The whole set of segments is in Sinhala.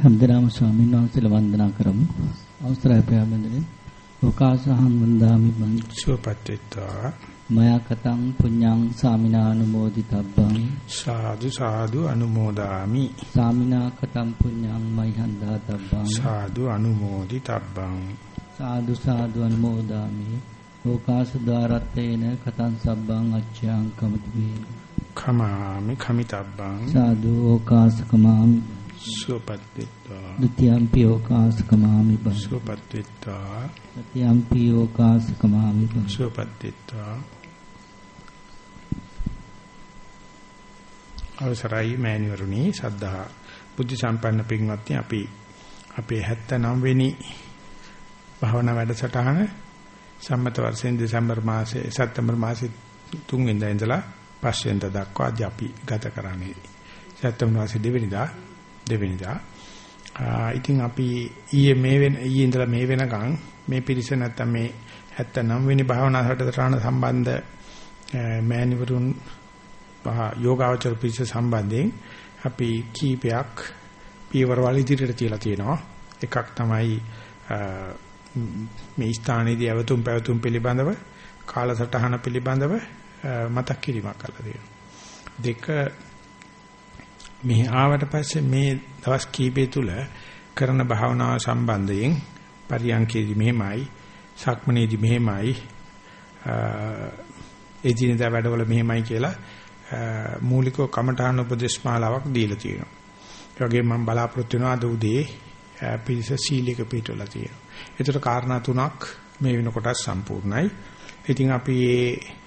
හැමදෙනාම ස්වාමීන් වහන්සේලා වන්දනා කරමු. අවසරයි ප්‍රයාමන්දනේ. ලෝකාසහං වන්දාමි මං. සුවපත්ත්වා මයා කතං පුඤ්ඤං සාමිනානුමෝදිතබ්බං. සාදු සාදු අනුමෝදාමි. සාමිනා කතං පුඤ්ඤං මයිහං දාතබ්බං සාදු අනුමෝදිතබ්බං. සාදු සාදු අනුමෝදාමි. ලෝකාස ද්වාරත්තේන කතං සබ්බං අච්ඡං කමති khamaami khamitabban සාදු ඕකාසකමාමි සුවපත්ත්වා ဒ ුතියම්පි ඕකාසකමාමි බං සුවපත්ත්වා තතියම්පි ඕකාසකමාමි බං සුවපත්ත්වා අවසරයි මෑණිවරුනි සද්ධා බුද්ධ සම්පන්න පින්වත්නි අපි අපේ 79 වෙනි භාවනා වැඩසටහන සම්මත වර්ෂයෙන් දෙසැම්බර් මාසයේ සැප්තැම්බර් මාසයේ 3 වෙනිදා ඉඳලා 5 වෙනිදා දක්වා අපි ගත කරන්නේ. සැප්තැම්බර් මාසයේ 2 වෙනිදා 2 වෙනිදා. ඉතින් අපි ඊයේ මේ වෙන ඊයේ ඉඳලා මේ වෙනකන් මේ පිරිස නැත්තම් මේ 79 වෙනි භාවනා සටහන සම්බන්ධ මෑණිවරුන් යෝගාවචර පිරිස සම්බන්ධයෙන් අපි කීපයක් පියවරවල ඉදිරියට තියලා තියෙනවා. එකක් තමයි මේ ස්ථානයේදී අවතුම් පැවතුම් පිළිබඳව කාලසටහන පිළිබඳව මතක් කිරීමක් කරලා තියෙනවා. දෙක මෙහි ආවට පස්සේ මේ දවස් කීපය තුල කරන භාවනාව සම්බන්ධයෙන් පරියන්කේදී මෙහෙමයි, සක්මනේදී මෙහෙමයි, එදිනෙදා වැඩවල මෙහෙමයි කියලා මූලිකව කමඨාන උපදේශ මාලාවක් දීලා තියෙනවා. ඒ වගේම මම බලාපොරොත්තු වෙනවා අද උදේ පිරිස සීලයක පිටවලා තියෙනවා. ඒතර කාරණා තුනක් මේ වෙනකොට සම්පූර්ණයි. ඉතින් අපි මේ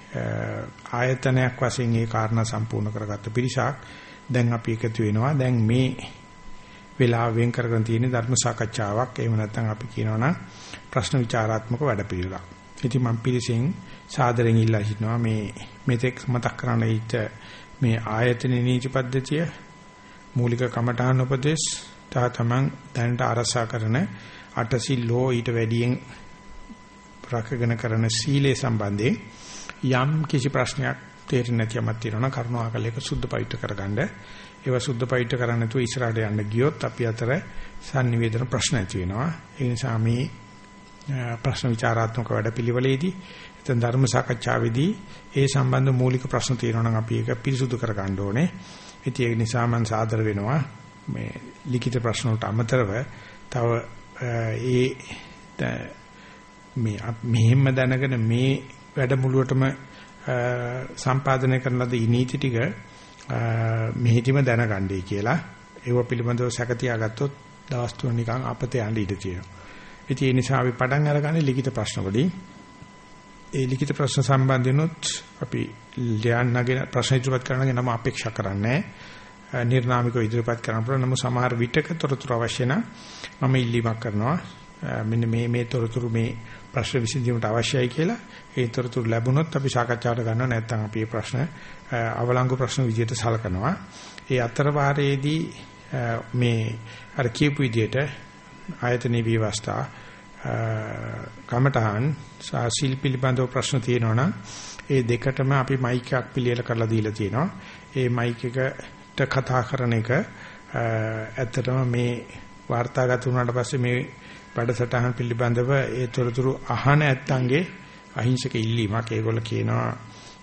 ආයතනයක් වශයෙන් මේ කාරණා සම්පූර්ණ කරගත්ත පිරිසක් දැන් අපි එකතු වෙනවා. දැන් මේ වෙලාව වෙන් කරගෙන තියෙන ධර්ම සාකච්ඡාවක්. එහෙම නැත්නම් අපි කියනවනම් ප්‍රශ්න විචාරාත්මක වැඩපිළිවෙලක්. ඉතින් මම පිළිසින් සාදරයෙන් ඉල්ලා සිටිනවා මේ මෙතෙක් මතක් කරන්න ඊට මේ ආයතන නීති පද්ධතිය මූලික කමඨාන උපදේශ තා තමන් දැනට අරසා කරන අටසිල් හෝ ඊට වැඩියෙන් රැකගෙන කරන සීලේ සම්බන්ධයෙන් යම් කිසි ප්‍රශ්නයක් තේරෙන්නේ නැති යමක් තියෙනවා නම් කරුණාකර ඒක සුද්ධ පවිත්‍ර කරගන්න. ඒව සුද්ධ පවිත්‍ර කරන්න නැතුව ඉස්සරහට යන්න ගියොත් අපි අතර sannivedana ප්‍රශ්න ඇති වෙනවා. ඒ නිසා මේ ප්‍රශ්න විචාරාත්මක වැඩපිළිවෙලේදී එතන ධර්ම සාකච්ඡාවේදී ඒ සම්බන්ධ මූලික ප්‍රශ්න තියෙනවා නම් අපි ඒක පිරිසුදු කරගන්න ඕනේ. ඉතින් ඒ නිසා මම සාදර වෙනවා මේ ලිඛිත ප්‍රශ්න වලට අමතරව තව ඒ මේ මෙහෙම දැනගෙන මේ වැඩමුළුවටම සම්පාදනය කරන ලද නීති ටික මෙහෙදිම දැනගන්නයි කියලා ඒව පිළිබඳව සැකතියාගත්තොත් දවස් තුන නිකන් අපතේ යන්න ඉඩ තියෙනවා. ඉතින් ඒ නිසා අපි පටන් අරගන්නේ ලිඛිත ප්‍රශ්න වලින්. ඒ ලිඛිත ප්‍රශ්න සම්බන්ධනොත් අපි ලියන්නගෙන ප්‍රශ්න ඉදිරිපත් කරනගෙන නම අපේක්ෂා කරන්නේ නිර්නාමිකව ඉදිරිපත් කරන්න පුළුවන් නමුත් සමහර විටක තොරතුරු අවශ්‍ය නම් මම ඉල්ලීමක් කරනවා මෙන්න මේ මේ තොරතුරු මේ ප්‍රශ්න විසඳීමට අවශ්‍යයි කියලා. ඒ තොරතුරු ලැබුණොත් අපි සාකච්ඡාවට ගන්නවා. නැත්නම් අපි මේ ප්‍රශ්න අවලංගු ප්‍රශ්න විදිහට සලකනවා. ඒ අතර වාරයේදී මේ අර කියපු විදිහට ආයතනීය විවස්ථා කමඨහන් සාසිල් පිළිබඳව ප්‍රශ්න තියෙනවා නම් ඒ දෙකටම අපි මයික් එකක් පිළියෙල කරලා දීලා තියෙනවා. ඒ මයික් එකට කතා කරන එක ඇත්තටම මේ වාර්තාගත වුණාට පස්සේ මේ වැඩසටහන පිළිබඳව ඒ තොරතුරු අහන ඇත්තන්ගේ අහිංසක ඉල්ලීමක්. ඒගොල්ලෝ කියනවා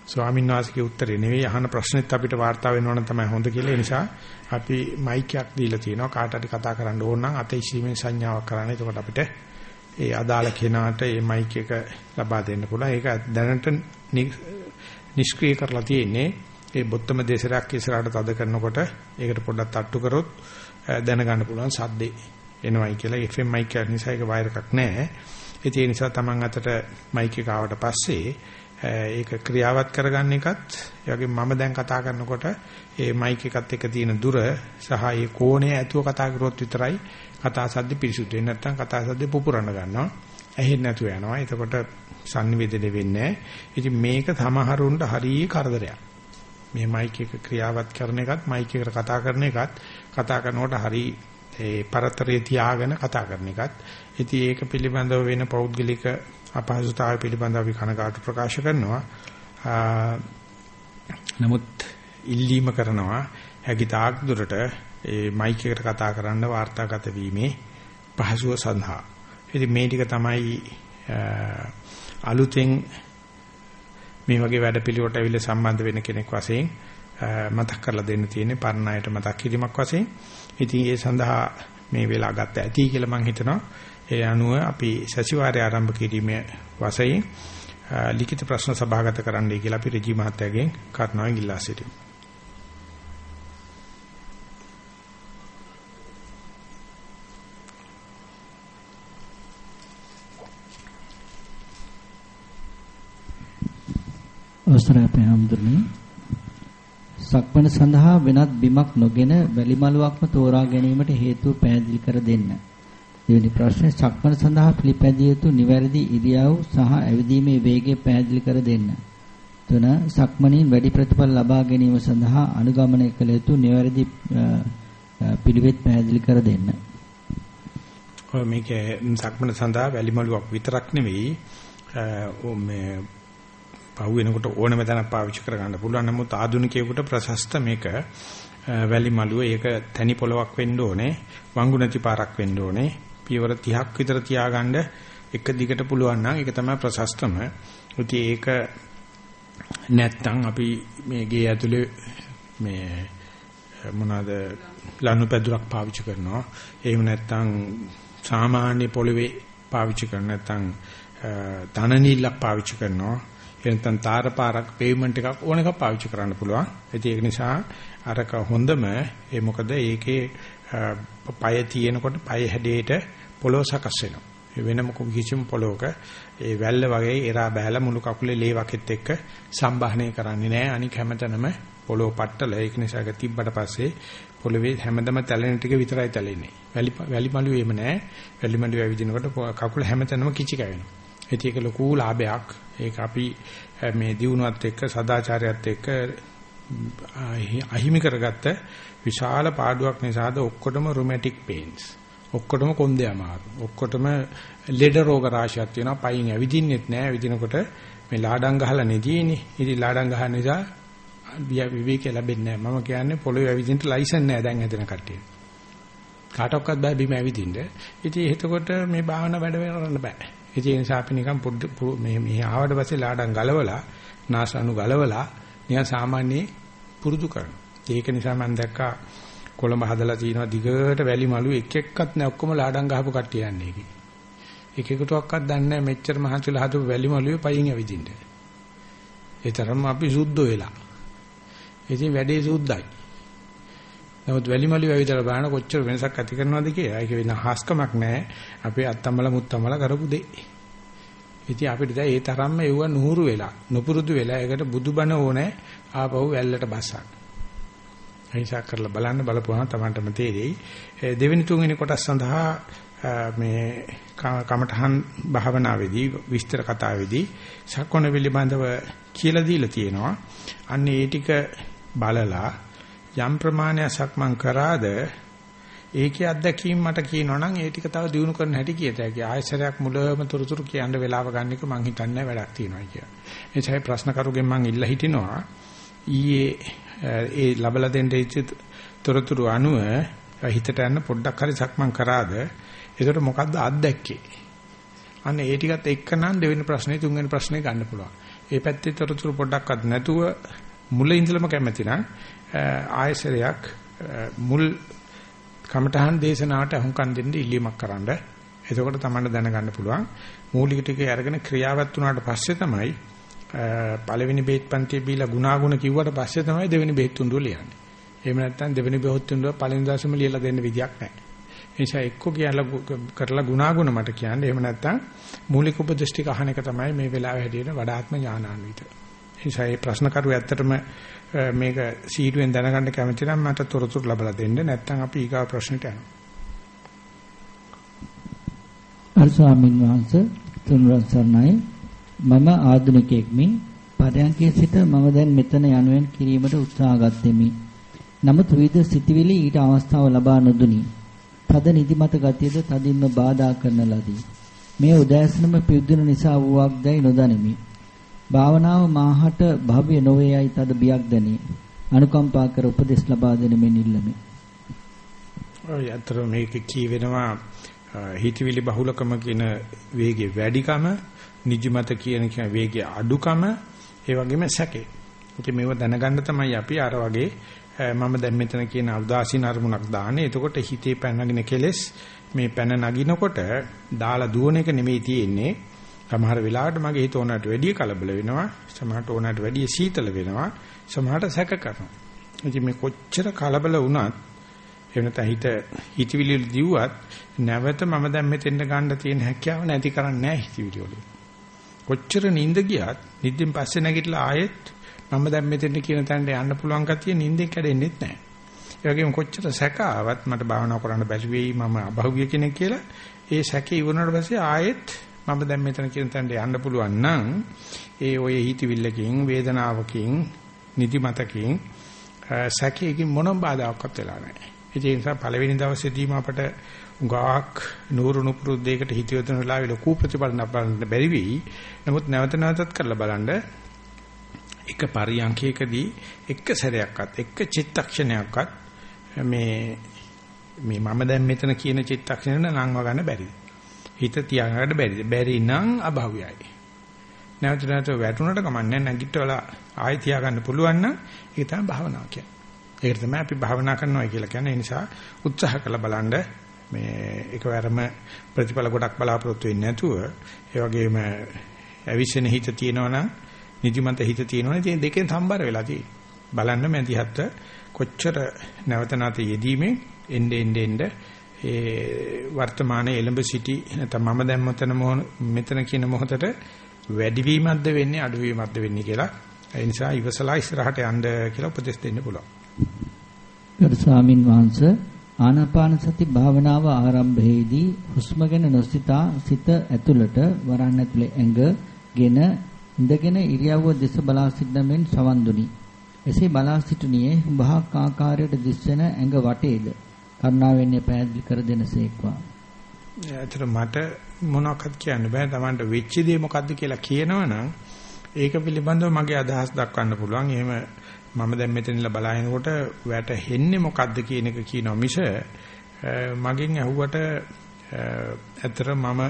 ස්වාමීන් වහන්සේගේ උත්තරේ නෙවෙයි අහන ප්‍රශ්නෙත් අපිට වාර්තා වෙන්න ඕන තමයි හොඳ කියලා. ඒ නිසා අපි මයික් එකක් දීලා තියෙනවා. කාට හරි කතා කරන්න ඕන නම් අතේ ඉසීමේ සංඥාවක් කරන්න. එතකොට අපිට ඒ අදාළ කෙනාට මේ මයික් එක ලබා දෙන්න පුළුවන්. ඒක දැනට නිෂ්ක්‍රිය කරලා තියෙන්නේ. ඒ බොත්තම දෙසරක් ඉස්සරහට තද කරනකොට ඒකට පොඩ්ඩක් තට්ටු කරොත් දැනගන්න පුළුවන් සද්දේ එනවයි කියලා FM මයික් එක නිසා ඒක වයර් එකක් නැහැ. ඒ නිසා Taman අතට මයික් එක ආවට පස්සේ ඒක ක්‍රියාවත් කරගන්න එකත් ඒ වගේම මම දැන් කතා කරනකොට ඒ මයික් එකත් එක්ක තියෙන දුර සහ ඒ කෝණය ඇතුව කතා කරුවොත් විතරයි කතා සද්ද පිරිසුදු වෙන්නේ. නැත්නම් කතා සද්ද පුපුරන්න ගන්නවා. ඇහෙන්නේ නැතුව යනවා. එතකොට sannivedana වෙන්නේ ඉතින් මේක සමහරුන්ට හරිය කරදරයක්. මේ මයික් එක ක්‍රියාවත් කරන එකත් මයික් එකට කතා කරන එකත් කතා කරනකොට හරිය ඒ පරතරය තියාගෙන කතා කරන එකත් ඉතින් ඒක පිළිබඳව වෙන පෞද්ගලික අපහසුතාවය පිළිබඳව අපි කනගාටු ප්‍රකාශ කරනවා නමුත් ඉල්ලීම කරනවා හැකි තාක් දුරට ඒ මයික් එකට කතා කරන්න වාර්තාගත වීමේ පහසුව සඳහා. ඉතින් මේ ටික තමයි අලුතෙන් මේ වගේ වැඩපිළිවෙලට ඇවිල්ලා සම්බන්ධ වෙන කෙනෙක් වශයෙන් මතක් කරලා දෙන්න තියෙන්නේ පරණ අයට මතක් කිරීමක් වශයෙන්. ඉතින් ඒ සඳහා මේ වෙලාව ගත්ත ඇති කියලා මම හිතනවා. ඒ අනුව අපි සතිವಾರය ආරම්භ කිරීමේ වශයෙන් ලිඛිත ප්‍රශ්න සභාගත කරන්නයි කියලා අපි රජී මහත්තයාගෙන් කරුණාවෙන් ඉල්ලා සිටිමු. අවසරයි අපේ හැමදෙරණි සක්මණ සඳහා වෙනත් බිමක් නොගෙන වැලිමලුවක්ම තෝරා ගැනීමට හේතුව පැහැදිලි කර දෙන්න. දෙවෙනි ප්‍රශ්නේ සක්මණ සඳහා පිළිපැදිය යුතු නිවැරදි ඉරියව් සහ ඇවිදීමේ වේගය පැහැදිලි කර දෙන්න. තුන සක්මණින් වැඩි ප්‍රතිඵල ලබා ගැනීම සඳහා අනුගමනය කළ යුතු නිවැරදි පිළිවෙත් පැහැදිලි කර දෙන්න. ඔය මේකේ සක්මණ සඳහා වැලිමලුවක් විතරක් නෙවෙයි මේ පහු වෙනකොට ඕනම තැනක් පාවිච්චි කරගන්න පුළුවන්. නමුත් ආධුනිකයෙකුට ප්‍රශස්ත මේක වැලි මළුව ඒක තනි පොලවක් වෙන්න ඕනේ. වංගු නැති පාරක් වෙන්න ඕනේ. පියවර 30ක් විතර තියාගන්න එක දිගට පුළුවන් නම් ඒක තමයි ප්‍රශස්තම. ඉතින් ඒක නැත්තම් අපි මේ ගේ ඇතුලේ මේ මොනවාද ලනු පැදුරක් පාවිච්චි කරනවා. එහෙම නැත්තම් සාමාන්‍ය පොළවේ පාවිච්චි කරන නැත්තම් තන නිල්ලක් පාවිච්චි කරනවා. එනතන් තාර පාරක් පේවමන්ට් එකක් ඕන එකක් පාවිච්චි කරන්න පුළුවන්. ඒක නිසා අරක හොඳම ඒ මොකද ඒකේ පය තියෙනකොට පය හැඩයට පොළොව සකස් වෙනවා. වෙනම කිසිම පොළොවක ඒ වැල්ල වගේ එරා බහැලා මුළු කකුලේ ලේ වකෙත් එක්ක සම්බාහනය කරන්නේ නැහැ. අනික හැමතැනම පොළොව පట్టල ඒක නිසා ඒක තිබ්බට පස්සේ පොළවේ හැමදම තැලෙන ටික විතරයි තැලෙන්නේ. වැලි වැලි මළුවේ එහෙම නැහැ. වැලි මළුවේ ඇවිදිනකොට කකුල හැමතැනම කිචි කැවෙනවා. ඒක ලොකු ලාභයක්. ඒක අපි මේ දියුණුවත් එක්ක සදාචාරයත් එක්ක අහිමි කරගත්ත විශාල පාඩුවක් නිසාද ඔක්කොටම රුමැටික් පේන්ස්. ඔක්කොටම කොන්දේ අමාරු. ඔක්කොටම ලෙඩ රෝග රාශියක් තියෙනවා. පයින් ඇවිදින්නෙත් නෑ. ඇවිදිනකොට මේ ලාඩම් ගහලා නෙදීනේ. ඉතින් ලාඩම් ගහන නිසා විවේක ලැබෙන්නේ නෑ. මම කියන්නේ පොළොවේ ඇවිදින්න ලයිසන් නෑ දැන් හැදෙන කට්ටිය. කාටවත් බෑ බිම ඇවිදින්න. ඉතින් එතකොට මේ භාවනා වැඩ කරන්න බෑ. ඒ නිසා අපි නිකන් මේ මෙහි ආවට පස්සේ ලාඩම් ගලවලා නාසනු ගලවලා නිකන් සාමාන්‍ය පුරුදු කරනවා. ඒක නිසා මම දැක්කා කොළඹ හදලා තියෙනවා දිගට වැලි මලු එක එක්කත් නෑ ඔක්කොම ලාඩම් ගහපු කට්ටිය යන්නේ ඒකේ. එක එකටවත් දන්නේ නෑ මෙච්චර මහන්සිලා හදපු වැලි මලුවේ පයින් ඇවිදින්න. ඒ තරම්ම අපි සුද්ධ වෙලා. ඉතින් වැඩේ සුද්ධයි. නමුත් වැලිමලි වැවිදලා බලන කොච්චර වෙනසක් ඇති කරනවද කියලා. ඒක වෙන හාස්කමක් නැහැ. අපේ අත්තම්මල මුත්තම්මල කරපු දෙය. ඉතින් අපිට දැන් ඒ තරම්ම එවුව නුහුරු වෙලා, නොපුරුදු වෙලා ඒකට බුදුබණ ඕනේ ආපහු වැල්ලට බස්සන්න. අහිංසක් කරලා බලන්න බලපුවහම Tamanටම තේරෙයි. දෙවෙනි තුන්වෙනි කොටස් සඳහා මේ කමඨහන් භාවනාවේදී විස්තර කතාවේදී සක්වන පිළිබඳව කියලා දීලා තියෙනවා. අන්න ඒ ටික බලලා යම් ප්‍රමාණයක් සක්මන් කරාද ඒකේ අත්දැකීම් මට කියනවනම් ඒ ටික තව දිනු කරන්න හැටි කියත හැකි. ආයසරයක් මුලම තොරතුරු කියන්න වෙලාව ගන්න එක මං හිතන්නේ වැඩක් තියෙනවා කියලා. ඒ නිසා ප්‍රශ්න කරුගෙන් මං ඉල්ලා හිටිනවා ඊයේ ඒ ලබලා දෙන්න ඉච්ච තොරතුරු අනුව හිතට යන පොඩ්ඩක් හරි සක්මන් කරාද ඒකට මොකද්ද අත්දැක්කේ? අන්න ඒ ටිකත් එක්කනම් දෙවෙනි ප්‍රශ්නේ තුන්වෙනි ප්‍රශ්නේ ගන්න පුළුවන්. ඒ පැත්තේ තොරතුරු පොඩ්ඩක්වත් නැතුව මුල ඉඳලම කැමති නම් ආයසරයක් මුල් කමඨහන් දේශනාවට අහුම්කම් දෙන්න ඉල්ලීමක් කරන්න. එතකොට තමයි දැනගන්න පුළුවන්. මූලික ටිකේ අරගෙන ක්‍රියාවත් වුණාට පස්සේ තමයි පළවෙනි බේත් පන්තියේ බීලා ගුණාගුණ කිව්වට පස්සේ තමයි දෙවෙනි බේත් තුන්දුව ලියන්නේ. එහෙම නැත්නම් දෙවෙනි බේත් තුන්දුව පළවෙනි දවසේම ලියලා දෙන්න විදියක් නැහැ. ඒ නිසා එක්ක කියලා කරලා ගුණාගුණ මට කියන්නේ. එහෙම නැත්නම් මූලික උපදේශ ටික අහන එක තමයි මේ වෙලාවේ හැටියට වඩාත්ම ඥානාන්විත. ඒ නිසා මේ ප්‍රශ්න කරුව ඇත්තටම මේක සීඩුවෙන් දැනගන්න කැමති නම් මට තොරතුරු ලබා දෙන්න නැත්නම් අපි ඊගා ප්‍රශ්නට යනවා. අර ස්වාමීන් වහන්සේ තුන්වන් සර්ණයි මම ආධුනිකයෙක් මේ පරයන්කේ සිට මම දැන් මෙතන යනුවෙන් කිරීමට උත්සාහ ගත්තෙමි. නමුත් විවිධ සිතිවිලි ඊට අවස්ථාව ලබා නොදුනි. තද නිදිමත ගතියද තදින්ම බාධා කරන ලදී. මේ උදෑසනම පිවිදුන නිසා වූවක් දැයි නොදනිමි. භාවනාව මාහට භව්‍ය නොවේයයි තද බියක් දැනේ. අනුකම්පා කර උපදෙස් ලබා දෙන මෙන් ඉල්ලමි. ඔය අතර මේක කියවෙනවා හිතවිලි බහුලකම කියන වේගය වැඩිකම නිජමත කියන කියන වේගය අඩුකම ඒ වගේම සැකේ. ඉතින් මේව දැනගන්න තමයි අපි අර වගේ මම දැන් මෙතන කියන උදාසීන අරමුණක් දාන්නේ. එතකොට හිතේ පැනනගෙන කෙලස් මේ පැන නගිනකොට දාලා දුවන එක නෙමෙයි තියෙන්නේ. සමහර වෙලාවට මගේ හිත ඕනට වැඩිය කලබල වෙනවා. සමහරට ඕනට වැඩිය සීතල වෙනවා. සමහරට සැක කරනවා. ඉතින් මේ කොච්චර කලබල වුණත් එහෙම නැත්නම් හිත හිතවිලි දිව්වත් නැවත මම දැන් මෙතෙන්ට ගන්න තියෙන හැකියාව නැති කරන්නේ නැහැ හිතවිලි වලින්. කොච්චර නිින්ද ගියත් නිින්දෙන් පස්සේ නැගිටලා ආයෙත් මම දැන් මෙතෙන්ට කියන තැනට යන්න පුළුවන් කතිය නිින්දෙන් කැඩෙන්නේ නැහැ. ඒ වගේම කොච්චර සැක ආවත් මට භාවනා කරන්න බැරි වෙයි මම අභෞවිය කෙනෙක් කියලා ඒ සැකේ ඉවරනට පස්සේ ආයෙත් මම දැන් මෙතන කියන තැනට යන්න පුළුවන් නම් ඒ ඔය හිතවිල්ලකින් වේදනාවකින් නිදිමතකින් සැකයකින් මොනම බාධාවක්වත් වෙලා නැහැ. ඒ නිසා පළවෙනි දවසේදීම අපට උගාක් නూరు නුපුරුද්දේකට හිතියොතන වෙලාවේ ලොකු ප්‍රතිඵල ලබන්න බැරි වෙයි. නමුත් නැවත නැවතත් කරලා බලන්න එක පරියන්කයකදී එක සැරයක්වත් එක චිත්තක්ෂණයක්වත් මේ මේ මම දැන් මෙතන කියන චිත්තක්ෂණය නංව ගන්න බැරිද? හිත තියාගන්න බැරිද? බැරි නම් අභාව්‍යයි. නැවත නැවත වැටුණට කමන්නේ නැගිටවලා ආයෙ තියාගන්න පුළුවන් නම් ඒක තමයි භාවනාව කියන්නේ. ඒකට තමයි අපි භාවනා කරනවා කියලා කියන්නේ. ඒ නිසා උත්සාහ කළ බලන්න මේ එකවරම ප්‍රතිඵල ගොඩක් බලාපොරොත්තු වෙන්නේ නැතුව ඒ වගේම අවිෂණ හිත තියෙනවනම් නිදිමත හිත තියෙනවනේ ඉතින් දෙකෙන් සම්බර වෙලා තියෙන්නේ. බලන්න මැදිහත් කොච්චර නැවත නැවත යෙදීමෙන් එnde ende ende ඒ වර්තමානයේ එළඹ සිටි නැත්නම් මම දැන් මෙතන මෙතන කියන මොහොතට වැඩිවීමක්ද වෙන්නේ අඩුවීමක්ද වෙන්නේ කියලා ඒ නිසා ඉවසලා ඉස්සරහට යන්න කියලා උපදෙස් දෙන්න පුළුවන්. ගරු ස්වාමින් වහන්සේ ආනාපාන සති භාවනාව ආරම්භයේදී හුස්ම ගැන නොසිතා සිත ඇතුළට වරන් ඇතුලේ ඇඟගෙන ඉඳගෙන ඉරියව්ව දෙස බලා සිටීමෙන් සවන් දුනි. එසේ බලා සිටුනියේ බහක් ආකාරයට දිස්වෙන ඇඟ වටේද කරුණාවෙන් පැහැදිලි කර දෙනසේක්වා. ඇත්තට මට මොනවක්වත් කියන්න බෑ. Tamanට වෙච්ච දේ මොකද්ද කියලා කියනවනම් ඒක පිළිබඳව මගේ අදහස් දක්වන්න පුළුවන්. එහෙම මම දැන් මෙතනilla බලහිනකොට වැටෙන්නේ මොකද්ද කියන එක කියනවා මිස මගෙන් ඇහුවට ඇත්තට මම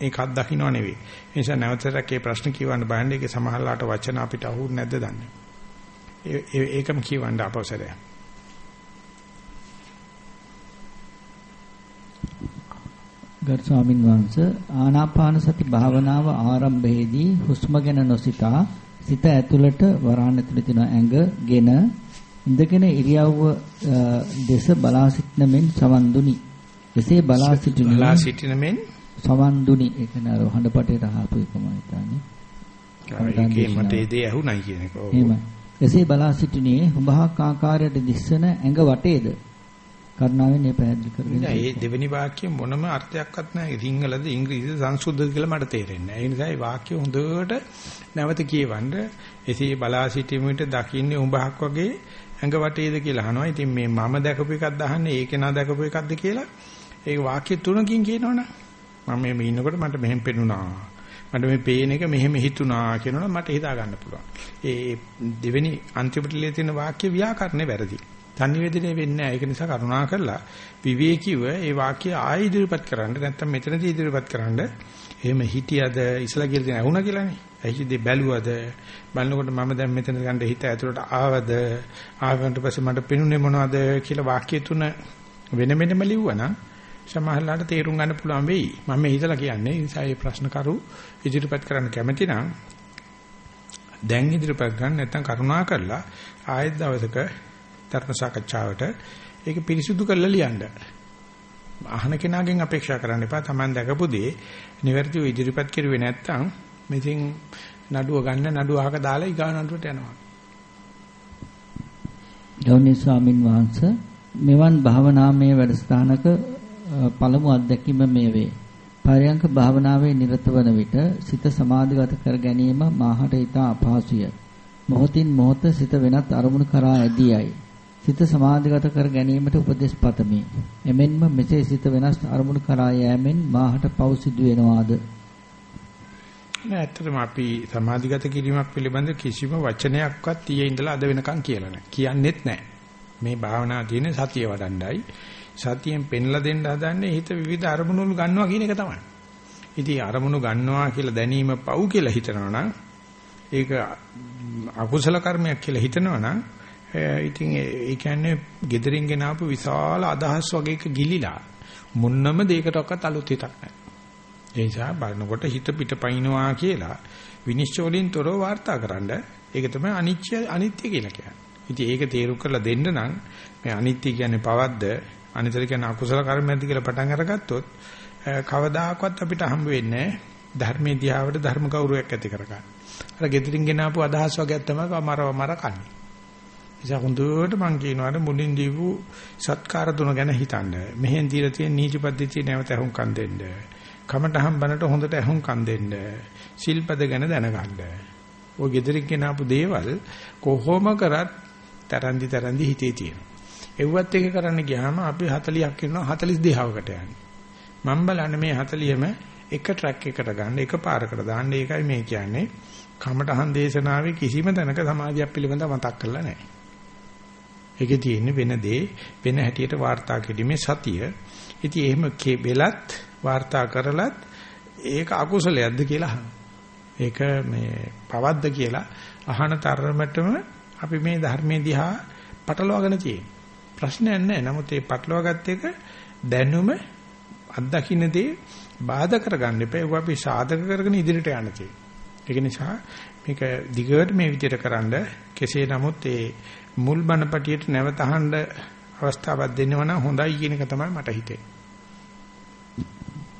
ඒකක් දකින්නව නෙවෙයි. ඒ නිසා නැවතට ඒ ප්‍රශ්න කියවන්න බයන්නේ ඒකේ සමහරලාට වචන අපිට අහුන්නේ නැද්ද දන්නේ. ඒකම කියවන්න අපවසරය. ගරු ස්වාමින් වහන්සේ ආනාපාන සති භාවනාව ආරම්භයේදී හුස්ම ගැන නොසිතා සිත ඇතුළට වරහන් ඇතුළේ තියෙන ඇඟගෙන ඉඳගෙන ඉරියව්ව දෙස බලා සිටන මෙන් සවන් දුනි. එසේ බලා සිටින බලා සිටින මෙන් සවන් දුනි. ඒ කියන්නේ අර හඬපටේට ආපු එකම හිතන්නේ. ඒකේ මට ඒ දේ ඇහුණයි කියන එක. එසේ බලා සිටිනේ හුඹහක් ආකාරයට දිස්සන ඇඟ වටේද කරුණාවෙන් මේ පැහැදිලි කරගන්න. නෑ මේ දෙවෙනි වාක්‍යය මොනම අර්ථයක්වත් නැහැ. සිංහලද ඉංග්‍රීසිද සංස්කෘතද කියලා මට තේරෙන්නේ නැහැ. ඒ නිසා මේ වාක්‍ය හොඳට නැවත කියවන්න. එසේ බලා සිටීමට දකින්නේ උඹහක් වගේ ඇඟ වටේද කියලා අහනවා. ඉතින් මේ මම දැකපු එකක්ද අහන්නේ ඒක නා දැකපු එකක්ද කියලා ඒක වාක්‍ය තුනකින් කියනවනේ. මම මේ ඉන්නකොට මට මෙහෙම පෙනුණා. මට මේ පේන එක මෙහෙම හිතුණා කියනවනම් මට හිතා ගන්න පුළුවන්. ඒ දෙවෙනි අන්තිමට ලියලා තියෙන වාක්‍ය ව්‍යාකරණේ වැරදි. සංනිවේදනය වෙන්නේ නැහැ. ඒක නිසා කරුණා කරලා විවේකීව ඒ වාක්‍ය ආයෙ ඉදිරිපත් කරන්න නැත්නම් මෙතනදී ඉදිරිපත් කරන්න. එහෙම හිටියද ඉස්ලා කියලා දෙන ඇහුණා කියලානේ. ඇහිදී බැලුවද බලනකොට මම දැන් මෙතන ගන්න හිත ඇතුළට ආවද ආවන්ට පස්සේ මට පෙනුනේ මොනවද කියලා වාක්‍ය තුන වෙන වෙනම ලිව්වනම් සමහරලාට තේරුම් ගන්න පුළුවන් වෙයි. මම මේ හිතලා කියන්නේ ඒ නිසා මේ ප්‍රශ්න කරු ඉදිරිපත් කරන්න කැමති නම් දැන් ඉදිරිපත් ගන්න නැත්නම් කරුණා කරලා ආයෙත් දවසක ධර්ම සාකච්ඡාවට ඒක පිරිසුදු කරලා ලියන්න. අහන කෙනාගෙන් අපේක්ෂා කරන්න එපා. Taman දැකපු දේ නිවැරදිව ඉදිරිපත් කරුවේ නැත්නම් මෙතින් නඩුව ගන්න නඩුව අහක දාලා ඊගා නඩුවට යනවා. ගෞණීය ස්වාමින් වහන්සේ මෙවන් භාවනාමය වැඩසටහනක පළමු අත්දැකීම මේ වේ. පරයන්ක භාවනාවේ නිරත වන විට සිත සමාධිගත කර ගැනීම මාහට ඉතා අපහසුය. මොහොතින් මොහොත සිත වෙනත් අරමුණු කරා ඇදීයයි. සිත සමාධිගත කර ගැනීමට උපදෙස් පතමි. එමෙන්ම මෙසේ සිත වෙනස් අරමුණු කරා යෑමෙන් මාහට පව් සිදු වෙනවාද? නෑ ඇත්තටම අපි සමාධිගත කිරීමක් පිළිබඳ කිසිම වචනයක්වත් ඊයේ ඉඳලා අද වෙනකන් කියලා නෑ. කියන්නෙත් නෑ. මේ භාවනා තියෙන සතිය වඩන්නයි. සතියෙන් පෙන්ලා දෙන්න හදන්නේ හිත විවිධ අරමුණු ගන්නවා කියන එක තමයි. ඉතින් අරමුණු ගන්නවා කියලා දැනීම පව් කියලා හිතනවා නම් ඒක අකුසල කර්මයක් කියලා හිතනවා නම් Eh, ඉතින් ඒ කියන්නේ gederin ගෙනාපු විශාල අදහස් වගේක ගිලිලා මුන්නම දෙයකටවත් අලුත් හිතක් නැහැ. ඒ නිසා බලනකොට හිත පිටපයින්නවා කියලා විනිශ්චය වලින් තොරව වාර්තාකරනද ඒක තමයි අනිත්‍ය අනිත්‍ය කියලා කියන්නේ. ඉතින් ඒක තේරුම් කරලා දෙන්න නම් මේ අනිත්‍ය කියන්නේ පවද්ද අනිතර කියන්නේ අකුසල කර්මයක්ද කියලා පටන් අරගත්තොත් eh, කවදාකවත් අපිට හම්බ වෙන්නේ ධර්මයේ දිහාවට ධර්ම ගෞරවයක් ඇති කරගන්න. අර gedirin ගෙනාපු අදහස් වගේ තමයි මරව මර කන්නේ. නිසා හොඳට මම කියනවාට මුලින් දීපු සත්කාර තුන ගැන හිතන්න. මෙහෙන් දීලා තියෙන නීති පද්ධතිය නැවත අහුම්කම් දෙන්න. කමටහම් බනට හොඳට අහුම්කම් දෙන්න. සිල්පද ගැන දැනගන්න. ඔය gedirin ගෙනාපු දේවල් කොහොම කරත් තරන්දි තරන්දි හිතේ තියෙනවා. එව්වත් එක කරන්න ගියාම අපි 40ක් ඉන්නවා 42කට යන්නේ. මම බලන්නේ මේ 40ම එක ට්‍රැක් එකකට ගන්න එක පාරකට දාන්න ඒකයි මේ කියන්නේ. කමටහන් දේශනාවේ කිසිම තැනක සමාධියක් පිළිබඳව මතක් කරලා නැහැ. ඒකේ තියෙන්නේ වෙන දේ වෙන හැටියට වාර්තා කිරීමේ සතිය. ඉතින් එහෙම වෙලත් වාර්තා කරලත් ඒක අකුසලයක්ද කියලා අහනවා. ඒක මේ පවද්ද කියලා අහන තරමටම අපි මේ ධර්මයේ දිහා පටලවාගෙන තියෙනවා. ප්‍රශ්නයක් නැහැ. නමුත් මේ පටලවාගත් එක දැනුම අත්දකින්න දේ බාධා කරගන්න එපා. ඒක අපි සාධක කරගෙන ඉදිරියට යන්න තියෙනවා. ඒක නිසා මේක දිගට මේ විදිහට කරන්ඩ කෙසේ නමුත් ඒ මුල් බණපටියට නැවත අහන්න අවස්ථාවක් දෙන්නව නම් හොඳයි කියන එක තමයි මට හිතෙන්නේ.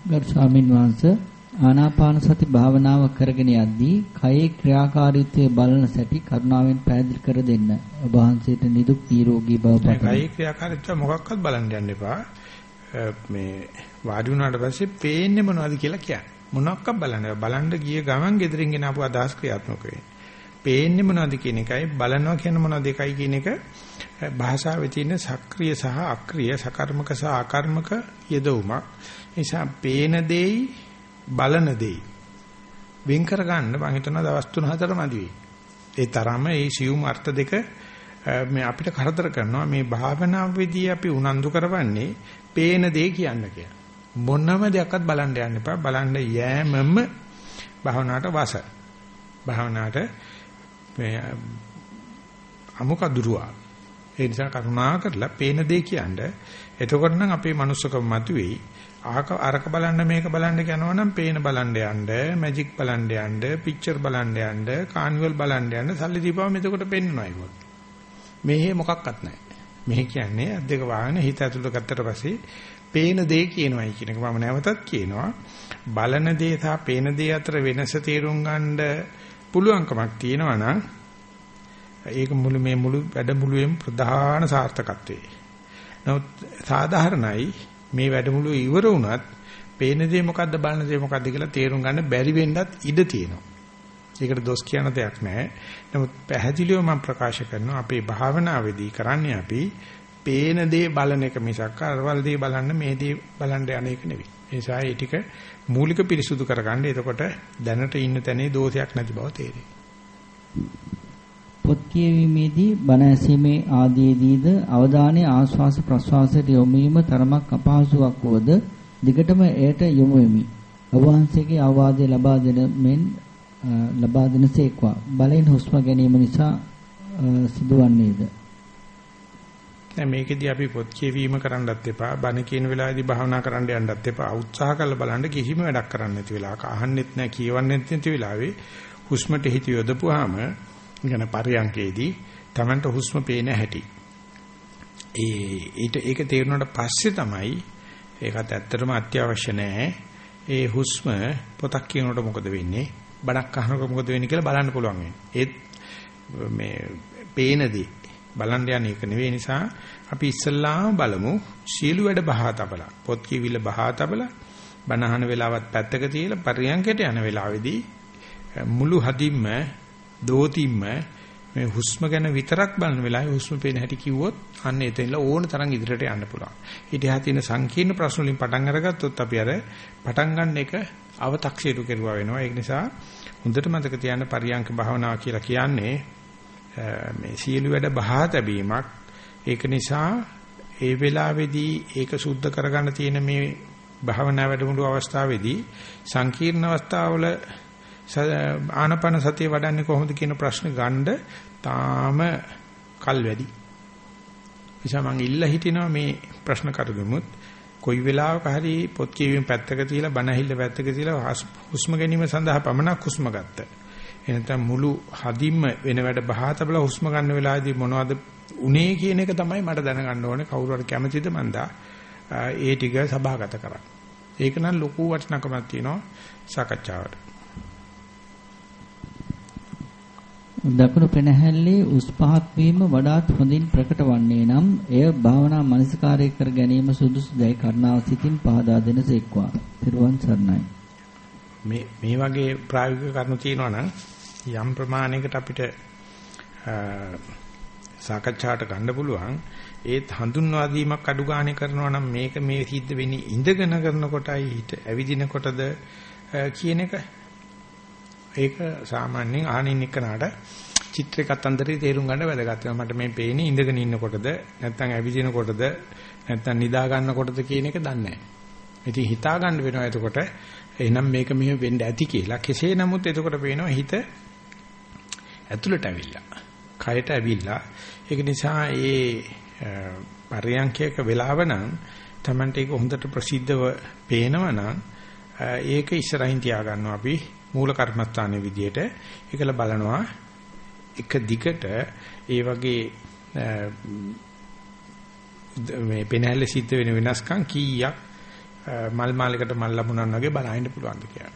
ගරු ස්වාමින් වහන්සේ ආනාපාන සති භාවනාව කරගෙන යද්දී කයේ ක්‍රියාකාරීත්වය බලන සැටි කරුණාවෙන් පැහැදිලි කර දෙන්න. ඔබ වහන්සේට නිදුක් නිරෝගී බව පතමි. කයේ ක්‍රියාකාරීත්වය මොකක්වත් බලන්න යන්න එපා. මේ වාඩි වුණාට පස්සේ පේන්නේ මොනවද කියලා කියන්න. මොනක්ක බලන්න බලන්න ගිය ගමන් gedirin ගෙන ආපු අදහස් ක්‍රියාත්මක වෙන්නේ. පේන්නේ මොනවද කියන එකයි බලනවා කියන මොනවද එකයි කියන එක භාෂාවේ තියෙන සක්‍රීය සහ අක්‍රීය සකර්මක සහ ආකර්මක යෙදවුමක්. නිසා පේන දෙයි බලන දෙයි වෙන් කර ගන්න මම හිතනවා දවස් 3-4 මදි වෙයි. ඒ තරම මේ සියුම් අර්ථ දෙක මේ අපිට කරදර කරනවා මේ භාවනාවේදී අපි උනන්දු කරවන්නේ පේන දේ කියන්න කියලා. මොනම දෙයක්වත් බලන්න යන්න එපා. බලන්න යෑමම භාවනාවට වස. භාවනාවට මේ අමුකදුරුවා. ඒ නිසා කරුණා කරලා පේන දේ කියන්න. එතකොට නම් අපේ manussකම මතුවේයි. ආක අරක බලන්න මේක බලන්න යනවා නම් පේන බලන්න යන්න, මැජික් බලන්න යන්න, පික්චර් බලන්න යන්න, කානිවල් බලන්න යන්න, සල්ලි දීපුවම එතකොට පෙන්වනවා ඒක. මෙහි මොකක්වත් නැහැ. මෙහි කියන්නේ අද්දක වාහන හිත ඇතුළට ගත්තට පස්සේ පේන දේ කියනවායි කියන එක මම නැවතත් කියනවා. බලන දේ සහ පේන දේ අතර වෙනස තේරුම් ගන්න පුළුවන්කමක් තියෙනවා නම් ඒක මුළු මේ මුළු වැඩමුළුවේම ප්‍රධාන සාර්ථකත්වයේ. නමුත් සාධාරණයි මේ වැඩමුළුව ඉවර වුණත් පේන දේ මොකද්ද බලන දේ මොකද්ද කියලා තේරුම් ගන්න බැරි වෙන්නත් ඉඩ තියෙනවා. ඒකට දොස් කියන දෙයක් නැහැ. නමුත් පැහැදිලිව මම ප්‍රකාශ කරනවා අපේ භාවනාවේදී කරන්නේ අපි පේන දේ බලන එක මිසක් අරවල දේ බලන්න මේ දේ බලන්න යන එක නෙවෙයි. ඒ නිසා ඒ ටික මූලික පිරිසුදු කරගන්න. එතකොට දැනට ඉන්න තැනේ දෝෂයක් නැති බව තේරෙයි. පොත් කියවීමේදී බණ ඇසීමේ ආදීදීද අවධානය ආශ්වාස ප්‍රශ්වාසයට යොමු වීම තරමක් අපහසුයක් වුවද දිගටම එයට යොමු වෙමි. ඔබ වහන්සේගේ අවවාදය ලබා දෙන මෙන් ලබා දෙනසේක්වා බලෙන් හුස්ම ගැනීම නිසා සිදුවන්නේද දැන් මේකෙදී අපි පොත් කියවීම කරන්නත් එපා බණ කියන වෙලාවේදී භාවනා කරන්න යන්නත් එපා. උත්සාහ කරලා බලන්න කිසිම වැඩක් කරන්න නැති වෙලාවක. අහන්නෙත් නැහැ කියවන්නෙත් නැති වෙලාවේ හුස්මට හිත යොදපුවාම ඉගෙන පරියන්කේදී Tamanට හුස්ම පේන හැටි. ඒ ඊට ඒක තේරුණාට පස්සේ තමයි ඒකත් ඇත්තටම අත්‍යවශ්‍ය නැහැ ඒ හුස්ම පොතක් කියනකොට මොකද වෙන්නේ? බණක් අහනකොට මොකද වෙන්නේ කියලා බලන්න පුළුවන් වෙන්නේ. ඒත් මේ පේනදී බලන්න යන එක නෙවෙයි නිසා අපි ඉස්සල්ලාම බලමු සියලු වැඩ බහා තබලා පොත් කියවිල බහා තබලා බණහන වෙලාවත් පැත්තක තියලා පරියන්කයට යන වෙලාවේදී මුළු හදින්ම දෝතිම්ම මේ හුස්ම ගැන විතරක් බලන වෙලාවේ හුස්ම පේන හැටි කිව්වොත් අන්න එතනilla ඕන තරම් ඉදිරියට යන්න පුළුවන්. ඊට එහා තියෙන සංකීර්ණ ප්‍රශ්න වලින් පටන් අරගත්තොත් අපි අර පටන් ගන්න එක අව탁සීරු කෙරුවා වෙනවා. ඒක නිසා හොඳට මතක තියාගන්න පරියන්ක භාවනාව කියලා කියන්නේ මේ සියලු වැඩ බහා තැබීමක් ඒක නිසා ඒ වෙලාවේදී ඒක සුද්ධ කරගන්න තියෙන මේ භාවනා වැඩමුළු අවස්ථාවේදී සංකීර්ණ අවස්ථාවල ආනපන සතිය වඩන්නේ කොහොමද කියන ප්‍රශ්න ගන්න තාම කල් වැඩි. නිසා මම ඉල්ලා හිටිනවා මේ ප්‍රශ්න කරගමුත් කොයි වෙලාවක හරි පොත් කියවීම පැත්තක තියලා බණ ඇහිල්ල පැත්තක තියලා හුස්ම ගැනීම සඳහා පමණක් හුස්ම ගත්ත. එනතම් මුළු හදින්ම වෙන වැඩ බහා තබලා හුස්ම ගන්න වෙලාවේදී මොනවද උනේ කියන එක තමයි මට දැනගන්න ඕනේ කවුරු හරි කැමතිද මන්දා ඒ ටික සභාගත කරන්න. ඒක නම් ලොකු වටිනකමක් තියෙනවා සාකච්ඡාවට. දකුණු පෙනහැල්ලේ උස් පහත් වීම වඩාත් හොඳින් ප්‍රකට වන්නේ නම් එය භාවනා මනසිකාරය කර ගැනීම සුදුසුදයි කරුණාව සිතින් පහදා දෙනසේක්වා. පිරුවන් සරණයි. මේ මේ වගේ ප්‍රායෝගික කරුණු තියෙනවා නම් යම් ප්‍රමාණයකට අපිට සාකච්ඡාට ගන්න පුළුවන් ඒත් හඳුන්වා දීමක් අඩු ගානේ කරනවා නම් මේක මේ සිද්ධ වෙන්නේ ඉඳගෙන කරනකොටයි හිට ඇවිදිනකොටද කියන එක ඒක සාමාන්‍යයෙන් අහනින් එක්කනට චිත්‍රයක් අතන්දරේ තේරුම් ගන්න වැදගත් වෙනවා මට මේ පේන්නේ ඉඳගෙන ඉන්නකොටද නැත්නම් ඇවිදිනකොටද නැත්නම් නිදා ගන්නකොටද කියන එක දන්නේ නැහැ. ඉතින් හිතා ගන්න වෙනවා එතකොට එහෙනම් මේක මෙහෙම වෙන්න ඇති කියලා. කෙසේ නමුත් එතකොට පේනවා හිත ඇතුළට ඇවිල්ලා. කයට ඇවිල්ලා. ඒක නිසා ඒ පරියන්කයක වෙලාව නම් Tamante ඒක හොඳට ප්‍රසිද්ධව පේනවා නම් ඒක ඉස්සරහින් තියා ගන්නවා අපි මූල කර්මස්ථානයේ විදියට ඒකල බලනවා එක දිගට ඒ වගේ මේ පෙනහැල්ල සිද්ධ වෙන වෙනස්කම් කීයක් මල් මාලයකට මල් ලැබුණා වගේ බලහින්න පුළුවන්ද කියලා.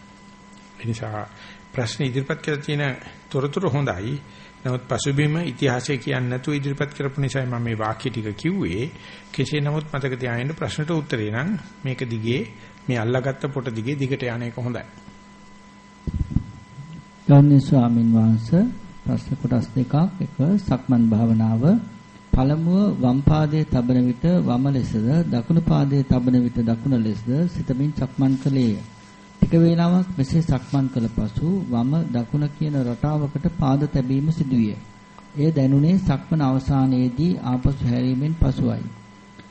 ඒ නිසා ප්‍රශ්න ඉදිරිපත් කරලා තියෙන තොරතුරු හොඳයි. නමුත් පසුබිම ඉතිහාසය කියන්නේ නැතුව ඉදිරිපත් කරපු නිසා මම මේ වාක්‍ය ටික කිව්වේ. කෙසේ නමුත් මතක තියාගන්න ප්‍රශ්නට උත්තරේ නම් මේක දිගේ මේ අල්ලාගත්ත පොට දිගේ දිගට යන එක හොඳයි. ගෞරවනීය ස්වාමින් වහන්සේ ප්‍රශ්න කොටස් දෙකක් එක සක්මන් භාවනාව පළමුව වම් පාදයේ තබන විට වම ලෙසද දකුණු පාදයේ තබන විට දකුණ ලෙසද සිතමින් සක්මන් කළේය. ටික වේලාවක් මෙසේ සක්මන් කළ පසු වම දකුණ කියන රටාවකට පාද තැබීම සිදුවිය. එය දැනුනේ සක්මන අවසානයේදී ආපසු හැරීමෙන් පසුයි.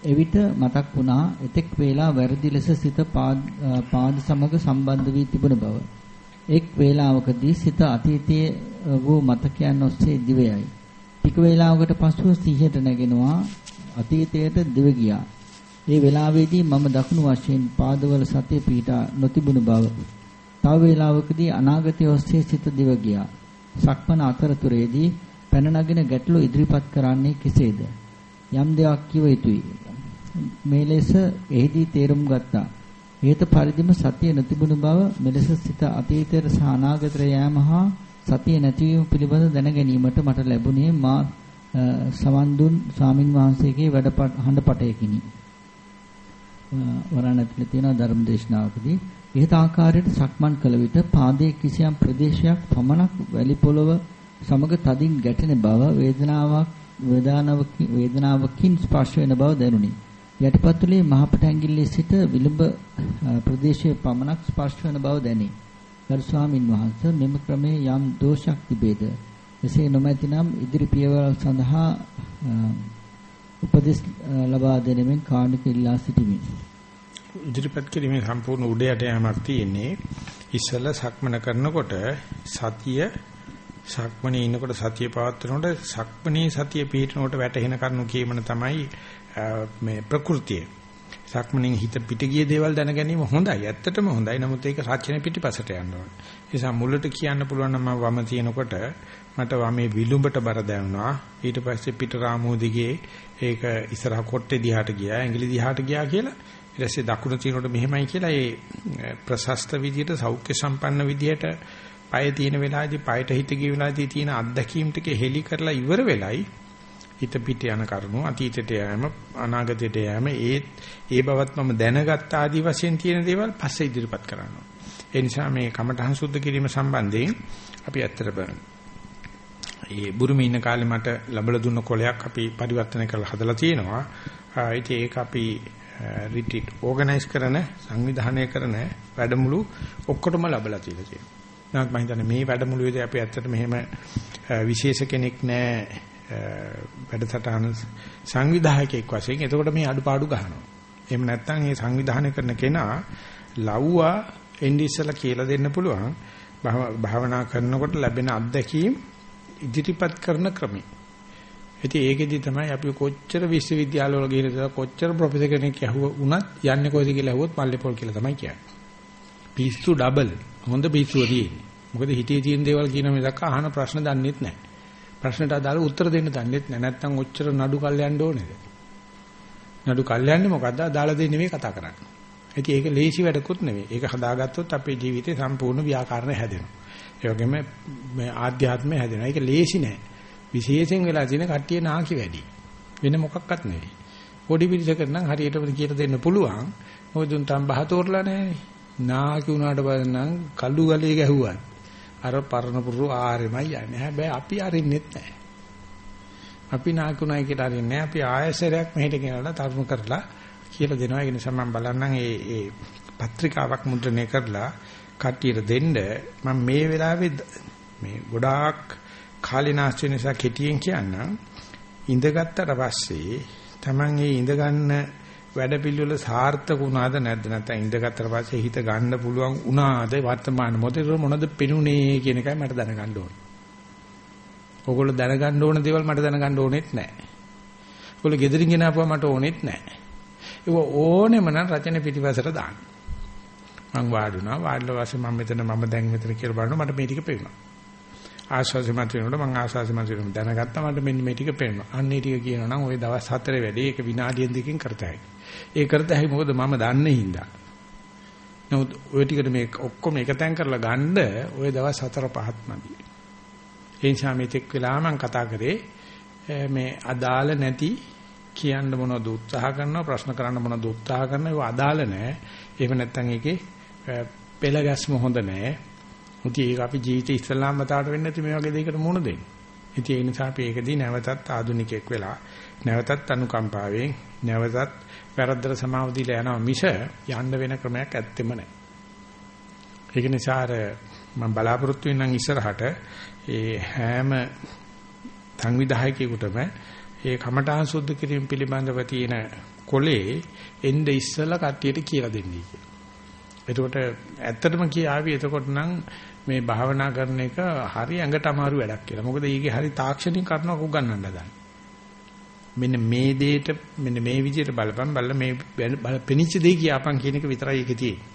එවිට මතක් වුණා එතෙක් වේලා වැරදි ලෙස සිත පාද සමග සම්බන්ධ වී තිබුණ බව. එක් වේලාවකදී සිත අතීතයේ වූ මතකයන් ඔස්සේ දිවයයි. ටික වේලාවකට පසුව සිහියට නැගෙනවා අතීතයට දිව ගියා. ඒ වේලාවේදී මම දකුණු වශයෙන් පාදවල සතිය පීඩා නොතිබුණු බව. තව වේලාවකදී අනාගතය ඔස්සේ සිත දිව ගියා. සක්මන අතරතුරේදී පැන නගින ගැටලු ඉදිරිපත් කරන්නේ කෙසේද? යම් දෙයක් කිව යුතුයි. මේ ලෙස එහිදී තේරුම් ගත්තා. හේත පරිදිම සතිය නොතිබුණු බව මෙලෙස සිත අතීතයට සහ අනාගතයට යෑම හා සතිය නැතිවීම පිළිබඳ දැන ගැනීමට මට ලැබුණේ මා සවන් දුන් ස්වාමින් වහන්සේගේ වැඩ හඬපටයකිනි. වරණ ඇතුලේ තියෙන ධර්ම දේශනාවකදී ඉහත ආකාරයට සක්මන් කළ විට පාදයේ කිසියම් ප්‍රදේශයක් පමණක් වැලි පොළව සමග තදින් ගැටෙන බව වේදනාවක් වේදනාවකින් වේදනාවකින් ස්පර්ශ වෙන බව දැනුනි. යටිපතුලේ මහපට ඇඟිල්ලේ සිට විලුඹ ප්‍රදේශයේ පමණක් ස්පර්ශ වන බව දැනේ. ගරු ස්වාමින් වහන්සේ මෙම ක්‍රමයේ යම් දෝෂයක් තිබේද? එසේ නොමැතිනම් ඉදිරි පියවර සඳහා උපදෙස් ලබා දෙනෙමින් කාණික ඉල්ලා සිටිමි. ඉදිරිපත් කිරීමේ සම්පූර්ණ උඩයට යamak තියෙන්නේ ඉස්සල සක්මන කරනකොට සතිය සක්මනේ ඉන්නකොට සතිය පවත්වනකොට සක්මනේ සතිය පිහිටනකොට වැටෙන කරුණු කීමන තමයි මේ ප්‍රകൃතිය. සක්මණෙන් හිත පිට ගිය දේවල් දැන ගැනීම හොඳයි. ඇත්තටම හොඳයි. නමුත් ඒක රචන පිටිපසට යන්න ඕනේ. ඒ නිසා මුලට කියන්න පුළුවන් නම් මම වම තියනකොට මට වමේ විලුඹට බර දැනුණා. ඊට පස්සේ පිට රාමෝ දිගේ ඒක ඉස්සරහ කොට්ටේ දිහාට ගියා. ඇඟිලි දිහාට ගියා කියලා. ඊට පස්සේ දකුණ තියනකොට මෙහෙමයි කියලා ඒ ප්‍රශස්ත විදියට සෞඛ්‍ය සම්පන්න විදියට පය තියෙන වෙලාවේදී පයට හිත ගිය වෙලාවේදී තියෙන අත්දැකීම් ටික හෙලි කරලා ඉවර වෙලයි හිත පිට යන කරුණු අතීතයට යෑම අනාගතයට යෑම ඒ ඒ බවත් මම දැනගත් ආදි වශයෙන් තියෙන දේවල් පස්සේ ඉදිරිපත් කරනවා. ඒ නිසා මේ කමඨහං සුද්ධ කිරීම සම්බන්ධයෙන් අපි ඇත්තටම ඒ බුරුමේ ඉන්න කාලේ මට ලැබලා දුන්න කොලයක් අපි පරිවර්තන කරලා හදලා තියෙනවා. ඉතින් ඒක අපි Uh, රිට්‍රීට් ඕගනයිස් කරන සංවිධානය කරන වැඩමුළු ඔක්කොටම ලැබලා තියෙනවා. නමුත් මම හිතන්නේ මේ වැඩමුළුවේදී අපි ඇත්තට මෙහෙම uh, විශේෂ කෙනෙක් නැහැ uh, වැඩසටහන සංවිධායකයෙක් වශයෙන් එතකොට මේ අඩුපාඩු ගහනවා. එහෙම නැත්නම් මේ සංවිධානය කරන කෙනා ලව්වා එන්නේ ඉස්සලා කියලා දෙන්න පුළුවන්. භාවනා කරනකොට ලැබෙන අත්දැකීම් ඉදිරිපත් කරන ක්‍රමය. ඉතින් ඒකෙදි තමයි අපි කොච්චර විශ්වවිද්‍යාලවල ගිහිල්ලා කොච්චර ප්‍රොෆෙසර් කෙනෙක් ඇහුව වුණත් යන්නේ කොයිද කියලා ඇහුවොත් මල්ලේපොල් කියලා තමයි කියන්නේ. පිස්සු ඩබල් හොඳ පිස්සුව තියෙන්නේ. මොකද හිතේ තියෙන දේවල් කියන මිසක් අහන ප්‍රශ්න දන්නෙත් නැහැ. ප්‍රශ්නට අදාළ උත්තර දෙන්න දන්නෙත් නැහැ. නැත්තම් ඔච්චර නඩු කල් යන්න ඕනේද? නඩු කල් යන්නේ මොකද්ද? අදාළ දේ නෙමෙයි කතා කරන්නේ. ඉතින් ඒක ලේසි වැඩකුත් නෙවෙයි. ඒක හදාගත්තොත් අපේ ජීවිතේ සම්පූර්ණ ව්‍යාකරණ හැදෙනවා. ඒ වගේම මේ ආධ්‍යාත්මය හැදෙනවා. ඒක ලේසි නෑ. විශේෂයෙන් වෙලා තියෙන කට්ටිය නාකි වැඩි. වෙන මොකක්වත් නෙවෙයි. පොඩි පිළිසකට නම් හරියටම කියලා දෙන්න පුළුවන්. මොකද උන් තම් බහ තෝරලා නැහැ. නාකි උනාට පස්සේ නම් කළු ගලේ ගැහුවා. අර පරණ පුරු ආරෙමයි යන්නේ. හැබැයි අපි අරින්නෙත් නැහැ. අපි නාකුණයි කියලා අරින්නේ නැහැ. අපි ආයසරයක් මෙහෙට ගෙනලා තරුණ කරලා කියලා දෙනවා. ඒ නිසා මම බලන්නම් ඒ ඒ පත්‍රිකාවක් මුද්‍රණය කරලා කට්ටියට දෙන්න මම මේ වෙලාවේ මේ ගොඩාක් කාලිනාස්ති නිසා කෙටියෙන් කියන්නම් ඉඳගත්තට පස්සේ Taman ඒ ඉඳ ගන්න වැඩපිළිවෙල සාර්ථක වුණාද නැද්ද නැත්නම් ඉඳගත්තට පස්සේ හිත ගන්න පුළුවන් වුණාද වර්තමාන මොහොතේ මොනවද පෙනුනේ කියන එකයි මට දැනගන්න ඕනේ. ඕගොල්ලෝ දැනගන්න ඕන දේවල් මට දැනගන්න ඕනෙත් නැහැ. ඕගොල්ලෝ ගෙදරින් ගෙන ආපුවා මට ඕනෙත් නැහැ. ඒක ඕනෙම නම් රචන පිටිපසට දාන්න. මං වාඩුණා වාඩිලා වාසේ මම මෙතන මම දැන් මෙතන කියලා බලනවා මට මේ ටික පේනවා. ආස්වාසි මත වෙනකොට මං ආස්වාසි මත වෙනකොට දැනගත්තා මට මෙන්න මේ ටික පේනවා. අන්න ඒ ටික කියනවා නම් ওই දවස් හතරේ වැඩේ ඒක විනාඩියෙන් දෙකකින් කරතයි. ඒ කරතයි මොකද මම දන්නේ හින්දා. නමුත් ওই ටිකට මේ ඔක්කොම එකතෙන් කරලා ගන්න ওই දවස් හතර පහක් නැති. ඒ නිසා මේ තෙක් වෙලා මං කතා කරේ මේ අදාළ නැති කියන්න මොනවද උත්සාහ කරනවා ප්‍රශ්න කරන්න මොනවද උත්සාහ කරනවා ඒව අදාළ නැහැ. එහෙම නැත්නම් ඒකේ පෙළ ගැස්ම හොඳ නැහැ. ඉතින් ඒක අපි ජීවිතේ ඉස්ලාම් මතයට වෙන්නේ නැති මේ වගේ දෙයකට මුහුණ දෙන්නේ. ඉතින් ඒ නිසා අපි ඒකදී නැවතත් ආදුනිකෙක් වෙලා නැවතත් අනුකම්පාවෙන් නැවතත් වැරද්දට සමාව දීලා යනවා මිස යන්න වෙන ක්‍රමයක් ඇත්තෙම නැහැ. ඒක නිසා අර මම බලාපොරොත්තු වෙනනම් ඉස්සරහට ඒ හැම සංවිධායකයෙකුටම ඒ කමඨාන් සුද්ධ කිරීම පිළිබඳව තියෙන කොලේ එnde ඉස්සලා කට්ටියට කියලා දෙන්නේ කියලා. එතකොට ඇත්තටම කියාවි එතකොට නම් මේ භාවනා කරන එක හරි ඇඟට අමාරු වැඩක් කියලා. මොකද ඊගේ හරි තාක්ෂණික කරනවක් උගන්වන්න හදන. මෙන්න මේ දෙයට මෙන්න මේ විදිහට බලපන් බලලා මේ පෙනිච්ච දෙය කියපන් කියන එක විතරයි ඒකේ තියෙන්නේ.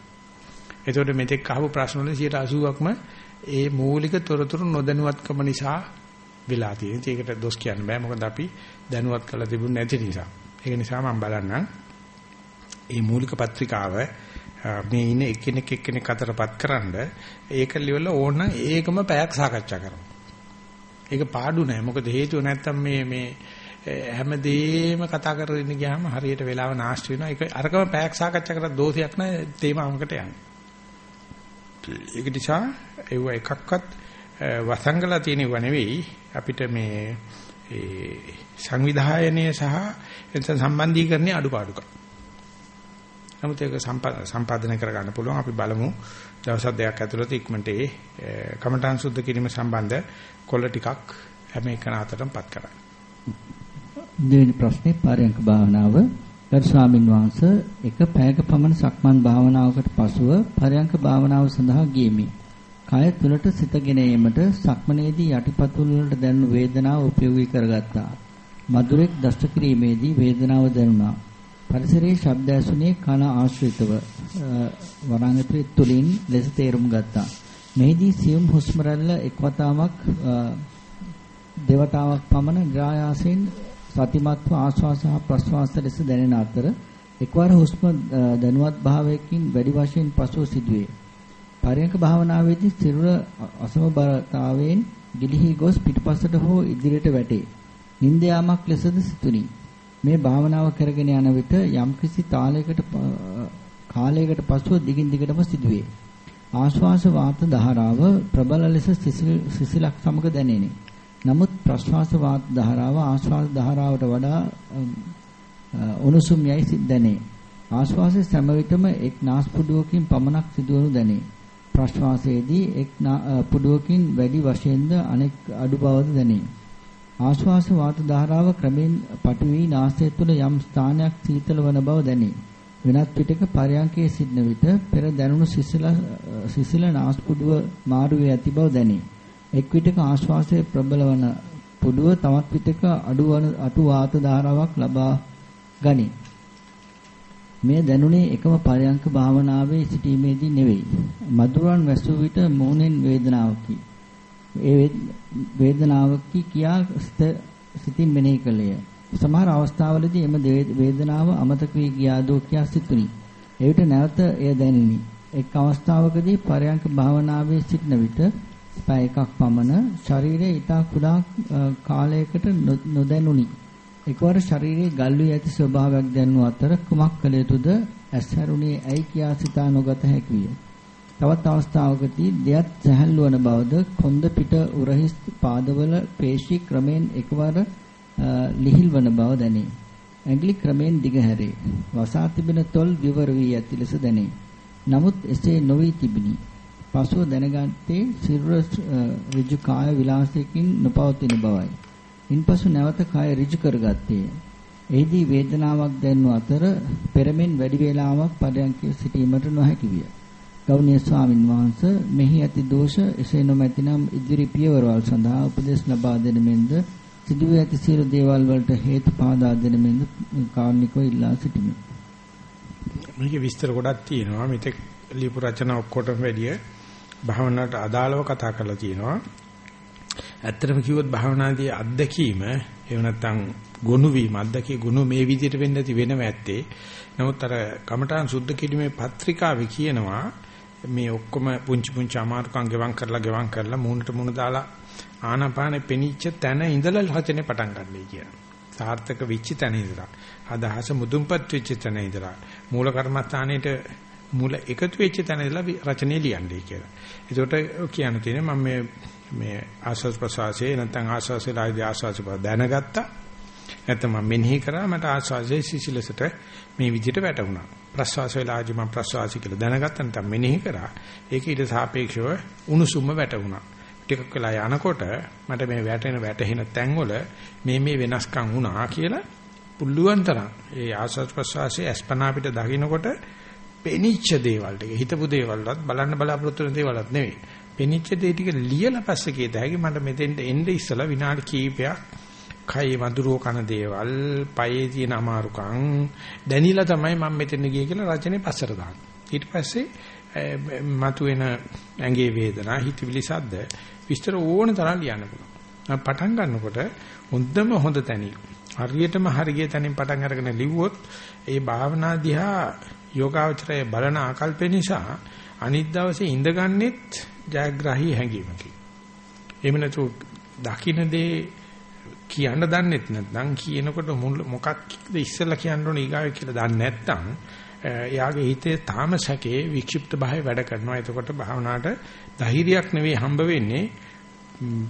එතකොට මෙතෙක් අහපු ප්‍රශ්න වල 80%ක්ම ඒ මූලික තොරතුරු නොදැනුවත්කම නිසා වෙලා තියෙනවා. ඒකට දොස් කියන්න බෑ. මොකද අපි දැනුවත් කරලා තිබුණ නැති නිසා. ඒක නිසා මම බලන්නම්. මේ මූලික පත්‍රිකාව මේ ඉන්න එක්කෙනෙක් එක්කෙනෙක් අතරපත් කරන්න ඒක ලෙවල ඕන ඒකම පැයක් සාකච්ඡා කරමු. ඒක පාඩු නෑ. මොකද හේතුව නැත්තම් මේ මේ හැමදේම කතා කරගෙන ගියාම හරියට වෙලාව නාස්ති වෙනවා. ඒක අරකම පැයක් සාකච්ඡා කරලා දෝෂයක් නෑ තේමාවකට යන්නේ. ඒක නිසා ඒව එකක්වත් වසංගලා තියෙනව නෙවෙයි අපිට මේ ඒ සංවිධායනය සහ එතන සම්බන්ධීකරණයේ අඩුපාඩුකම්. නමුත් ඒක සම්පාදනය කර ගන්න පුළුවන් අපි බලමු දවස් දෙකක් ඇතුළත ඉක්මනට ඒ කමඨාන් සුද්ධ කිරීම සම්බන්ධ කොළ ටිකක් හැම එකන අතරටමපත් කරන්න. දෙවෙනි ප්‍රශ්නේ පාරයන්ක භාවනාව ගරු ස්වාමින් වහන්සේ එක පැයක පමණ සක්මන් භාවනාවකට පසුව පරයන්ක භාවනාව සඳහා ගියමි. කය තුලට සිතගෙන ඒමට සක්මනේදී යටිපතුල් වලට දැනුණු වේදනාව උපයෝගී කරගත්තා. මధుරෙක් දෂ්ට කිරීමේදී වේදනාව දැනුණා. පරිසරයේ ශබ්ද ඇසුනේ කන ආශ්‍රිතව වරාංගතුවේ තුලින් ලෙස තේරුම් ගත්තා. මෙහිදී සියුම් හුස්ම රැල්ල එක්වතාවක් දෙවතාවක් පමණ ග්‍රායාසයෙන් සතිමත්ව ආශ්වාස හා ප්‍රශ්වාස ලෙස දැනෙන අතර එක්වර හුස්ම දැනුවත් භාවයකින් වැඩි වශයෙන් පසුව සිදුවේ. පරයන්ක භාවනාවේදී සිරුර අසමබරතාවයෙන් ගිලිහි ගොස් පිටපසට හෝ ඉදිරියට වැටේ. නිින්ද යාමක් ලෙසද සිතුනි. මේ භාවනාව කරගෙන යන විට යම්කිසි තාලයකට කාලයකට පසුව දිගින් දිගටම සිදුවේ. ආශ්වාස වාත ධාරාව ප්‍රබල ලෙස සිසිලක් සමග දැනෙන්නේ. නමුත් ප්‍රශ්වාස වාත ධාරාව ආශ්වාස ධාරාවට වඩා උණුසුම් යයි දැනේ. ආශ්වාසයේ සෑම විටම එක් නාස්පුඩුවකින් පමණක් සිදුවනු දැනේ. ප්‍රශ්වාසයේදී එක් පුඩුවකින් වැඩි වශයෙන්ද අනෙක් අඩු බවද දැනේ. ආශ්වාස වාත ධාරාව ක්‍රමෙන් පටු වී නාසය තුළ යම් ස්ථානයක් සීතල වන බව දැනේ. වෙනත් පිටක පරයන්කේ සිටන විට පෙර දැනුණු සිසිල සිසිල නාස්පුඩුව මාරු වී ඇති බව දැනේ. එක් විටක ආශ්වාසයේ ප්‍රබල වන පුඩුව තවත් විටක අඩු වන අටු වාත ධාරාවක් ලබා ගනී. මේ දැනුනේ එකම පරයන්ක භාවනාවේ සිටීමේදී නෙවෙයි. මధుරන් වැසූ විට මෝනෙන් වේදනාවකි. ඒ වේදනාවකි කියා සිතින් මෙනෙහි කළේය. සමහර අවස්ථාවලදී එම වේදනාව අමතක වී ගියාදෝ කියා සිතුනි. එවිට නැවත එය දැනිනි. එක් අවස්ථාවකදී පරයන්ක භාවනාවේ සිටන විට පැය එකක් පමණ ශරීරයේ ඊටා කුඩා කාලයකට නොදැනුනි. එකවර ශරීරයේ ගල් වී ඇති ස්වභාවයක් දැනුන අතර කුමක් කළ යුතුද ඇස්හැරුණේ ඇයි කියා සිතා නොගත හැකි විය. තවත් අවස්ථාවකදී දෙයත් සැහැල්ලු වන බවද කොන්ද පිට උරහිස් පාදවල පේශී ක්‍රමෙන් එකවර ලිහිල් වන බව දැනේ. ඇඟිලි ක්‍රමෙන් දිගහැරේ. වසා තිබෙන තොල් විවර වී ඇති ලෙස දැනේ. නමුත් එසේ නොවි තිබිනි. පසුව දැනගත්තේ සිරුර ඍජු කාය විලාසයකින් නොපවතින බවයි. ඉන්පසු නැවත කය ඍජු කරගත්තේය. එහිදී වේදනාවක් දැනුන අතර පෙරමෙන් වැඩි වේලාවක් පදයන්කේ සිටීමට නොහැකි විය. ගෞණීය ස්වාමින් වහන්සේ මෙහි ඇති දෝෂ එසේ නොමැතිනම් ඉදිරි පියවරවල් සඳහා උපදෙස් ලබා දෙන මෙන්ද සිදුව ඇති සියලු දේවල් වලට හේතු පාදා දෙන මෙන්ද කාර්නිකව ඉල්ලා සිටිමි. මේකේ විස්තර ගොඩක් තියෙනවා. මෙතෙක් ලියපු රචනා ඔක්කොටම වැඩිය භාවනාවට අදාළව කතා කරලා තියෙනවා. ඇත්තටම කිව්වොත් භාවනාදී අත්දැකීම එහෙම නැත්නම් ගොනු වීම අත්දැකී ගොනු මේ විදිහට වෙන්න ඇති වෙනව ඇත්තේ. නමුත් අර කමඨාන් සුද්ධ කිරීමේ පත්‍රිකාවේ කියනවා මේ ඔක්කොම පුංචි පුංචි අමාරුකම් ගෙවම් කරලා ගෙවම් කරලා මූණට මූණ දාලා ආනාපානෙ පෙනිච්ච තැන ඉඳලා රචනේ පටන් ගන්නයි කියනවා. සාර්ථක වෙච්ච තැන ඉඳලා අදහස මුදුන්පත් වෙච්ච තැන ඉඳලා මූල කර්මස්ථානෙට මූල එකතු වෙච්ච තැන ඉඳලා රචනය ලියන්නේ කියලා. ඒකට කියන්න තියෙන්නේ මම මේ මේ ආස්වාද ප්‍රසවාසයේ නැත්නම් ආස්වාසයලාදී ආස්වාස බව දැනගත්තා. නැත්නම් මම මෙනෙහි කරා මට ආස්වාසයේ සිසිලසට මේ විදිහට වැටුණා. ප්‍රසවාස වේලාදී මම ප්‍රසවාසය කියලා දැනගත්තා නැත්නම් මෙනෙහි කරා. ඒක ඊට සාපේක්ෂව උණුසුම වැටුණා. ටිකක් වෙලා යනකොට මට මේ වැටෙන වැටෙන තැන්වල මේ මේ වෙනස්කම් වුණා කියලා පුළුවන් තරම් ඒ ආස්වාද ප්‍රසවාසයේ අස්පනා පිට දකින්නකොට පෙනිච්ච දේවල් ටික හිතපු දේවල්වත් බලන්න බලාපොරොත්තු වෙන දේවල්වත් නෙවෙයි. පෙනිච්ච දේ ටික ලියලා පස්සේ කියත හැකි මට මෙතෙන්ට එන්න ඉස්සලා විනාඩි කීපයක් කයි වඳුරෝ කන දේවල්, පයේ තියෙන අමාරුකම් දැනිලා තමයි මම මෙතෙන් ගියේ කියලා රචනයේ පස්සට දාන්නේ. ඊට පස්සේ මතුවෙන ඇඟේ වේදනා, හිතවිලි සද්ද විස්තර ඕන තරම් ලියන්න පුළුවන්. පටන් ගන්නකොට හොඳම හොඳ තැනින් හරියටම හරිය තැනින් පටන් අරගෙන ලිව්වොත් ඒ භාවනා දිහා යෝගාවචරයේ බලන ආකල්ප නිසා අනිත් දවසේ ඉඳගන්නෙත් ජයග්‍රාහී හැඟීමකින්. එහෙම නැතු දකින්න දේ කියන්න දන්නෙත් නැත්නම් කියනකොට මොකක්ද ඉස්සෙල්ලා කියන්න ඕනේ ඊගාවේ කියලා දන්නේ නැත්නම් එයාගේ හිතේ තාම සැකේ වික්ෂිප්ත භාවය වැඩ කරනවා. එතකොට භාවනාවට ධෛර්යයක් නෙවෙයි හම්බ වෙන්නේ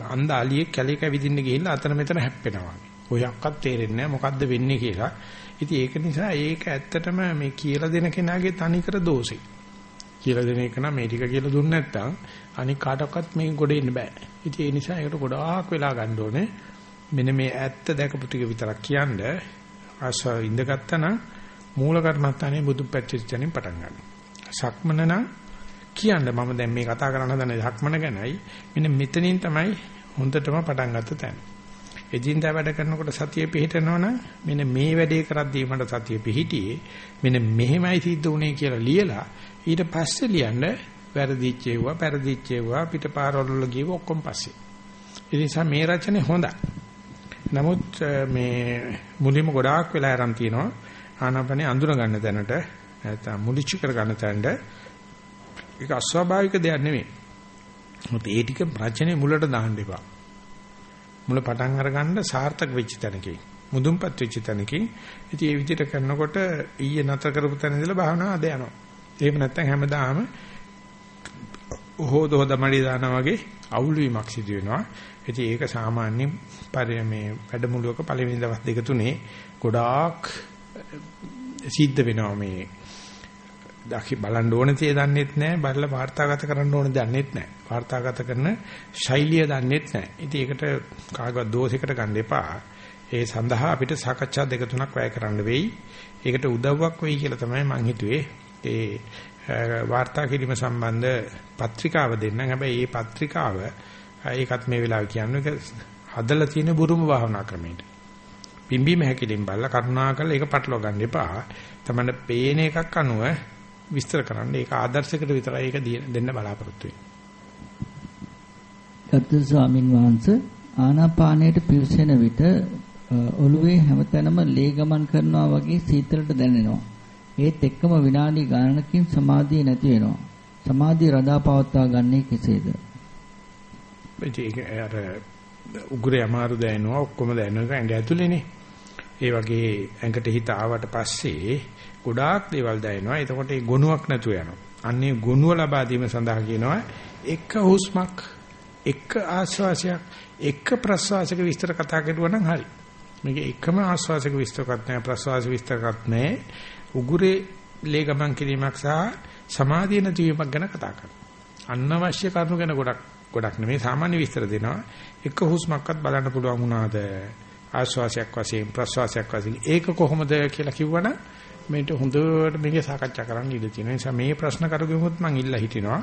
අන්ධ අලියෙක් කැලේක විදින්න ගිහිල්ලා අතන මෙතන හැප්පෙනවා. ඔයක්වත් තේරෙන්නේ නැහැ මොකද්ද වෙන්නේ කියලා. ඉතින් ඒක නිසා ඒක ඇත්තටම මේ කියලා දෙන කෙනාගේ තනිකර දෝෂේ. කියලා දෙන එක නම් මේ ටික කියලා දුන්නේ නැත්නම් අනික කාටවත් මේක ගොඩ එන්න බෑ. ඉතින් ඒ නිසා ඒකට ගොඩාක් වෙලා ගන්න ඕනේ. මෙන්න මේ ඇත්ත දැකපු ටික විතරක් කියන්න ආස ඉඳගත්තා නම් මූල කර්මස්ථානේ බුදු පැච්චිච්චෙනින් පටන් ගන්න. සක්මන නම් කියන්න මම දැන් මේ කතා කරන්න හදන සක්මන ගැනයි මෙන්න මෙතනින් තමයි හොඳටම පටන් ගත්ත තැන. එදින්දා වැඩ කරනකොට සතිය පිහිටනවනම් මෙන්න මේ වැඩේ කරද්දී මට සතිය පිහිටියේ මෙන්න මෙහෙමයි සිද්ධ වුනේ කියලා ලියලා ඊට පස්සේ ලියන්න වැරදිච්ච ඒවා පෙරදිච්ච ඒවා පිටපාරවල වල ගියව ඔක්කොම පස්සේ. ඒ නිසා මේ රචනේ හොඳයි. නමුත් මේ මුලින්ම ගොඩාක් වෙලා ආරම් තියෙනවා ආනාපානේ අඳුර ගන්න තැනට නැත්නම් මුලිච්ච කර ගන්න තැනට ඒක අස්වාභාවික දෙයක් නෙමෙයි. මොකද ඒ ටික රචනයේ මුලට දාන්න එපා. මුල පටන් අරගන්න සාර්ථක වෙච්ච තැනකින් මුදුන්පත් වෙච්ච තැනකින් ඉතින් මේ විදිහට කරනකොට ඊයේ නතර කරපු තැන ඉඳලා භාවනාව අද යනවා. එහෙම නැත්නම් හැමදාම හොද හොද මඩි දානා වගේ අවුල් වීමක් සිදු වෙනවා. ඉතින් ඒක සාමාන්‍ය පරි මේ වැඩමුළුවක පළවෙනි දවස් දෙක තුනේ ගොඩාක් සිද්ධ වෙනවා මේ. දකි බලන්න ඕනේ තිය දන්නෙත් නැහැ බලලා වාර්තාගත කරන්න ඕනේ දන්නෙත් නැහැ වාර්තාගත කරන ශෛලිය දන්නෙත් නැහැ ඉතින් ඒකට කාගවත් දෝෂයකට ගන්න එපා. ඒ සඳහා අපිට සාකච්ඡා දෙක තුනක් වැය කරන්න වෙයි. ඒකට උදව්වක් වෙයි කියලා තමයි මම හිතුවේ. ඒ වාර්තා කිරීම සම්බන්ධ පත්‍රිකාව දෙන්නම්. හැබැයි මේ පත්‍රිකාව ඒකත් මේ වෙලාවේ කියන්නේ හදලා තියෙන බුරුම භාවනා ක්‍රමයට පිම්බීම හැකිලින් බලලා කරුණාකරලා ඒක පටලවා ගන්න එපා. තමන්න පේන එකක් අනුව විස්තර කරන්න. ඒක ආදර්ශයකට විතරයි ඒක දෙන්න බලාපොරොත්තු වෙන්නේ. ගරු ස්වාමින් වහන්සේ ආනාපානයට පිවිසෙන විට ඔළුවේ හැමතැනම ලේ ගමන් කරනවා වගේ සීතලට දැනෙනවා. ඒත් එක්කම විනාඩි ගණනකින් සමාධිය නැති වෙනවා. සමාධිය රඳා පවත්වා ගන්නේ කෙසේද? ඒක අර උගුරේ අමාරු දැනෙනවා ඔක්කොම දැනෙනවා ඇඟ ඇතුලේනේ. ඒ වගේ ඇඟට හිත ආවට පස්සේ ගොඩාක් දේවල් දැනෙනවා. එතකොට ඒ ගොනුවක් නැතුව යනවා. අන්නේ ගොනුව ලබා දීම සඳහා කියනවා එක හුස්මක් එක ආශ්වාසයක් එක ප්‍රශ්වාසයක විස්තර කතා කරුවා නම් හරි. මේක එකම ආශ්වාසයක විස්තරකත් නැහැ ප්‍රශ්වාස විස්තරකත් නැහැ. උගුරේ ලේ ගමන් කිරීමක් සහ සමාධිය නැතිවීමක් ගැන කතා කරනවා. අනවශ්‍ය කරුණු ගැන ගොඩක් ගොඩක් නෙමෙයි සාමාන්‍ය විස්තර දෙනවා. එක හුස්මක්වත් බලන්න පුළුවන් වුණාද? ආශ්වාසයක් වශයෙන් ප්‍රශ්වාසයක් වශයෙන් ඒක කොහොමද කියලා කිව්වනම් මේට හොඳට මේක සාකච්ඡා කරන්න ඉඩ තියෙනවා. නිසා මේ ප්‍රශ්න කරුගෙමුත් මම ඉල්ලා හිටිනවා.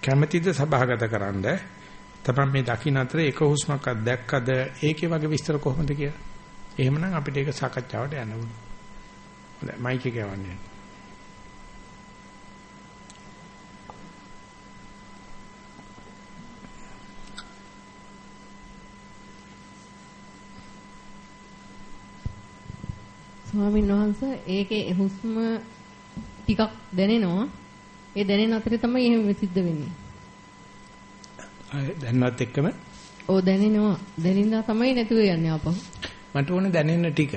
කැමැතිද සභාගත කරන්න? තමයි මේ දකින්න අතර එක හුස්මක්වත් දැක්කද? ඒකේ වගේ විස්තර කොහොමද කියලා. එහෙමනම් අපිට ඒක සාකච්ඡාවට යන්න ඕනේ. හොඳයි මයික් එක යවන්නේ. ස්වාමීන් වහන්සේ ඒකේ හුස්ම ටිකක් දැනෙනවා. ඒ දැනෙන අතරේ තමයි එහෙම සිද්ධ වෙන්නේ. දැනවත් එක්කම ඔව් දැනෙනවා. දැනින්දා තමයි නැතුව යන්නේ ආපහු. මට ඕනේ දැනෙන්න ටික.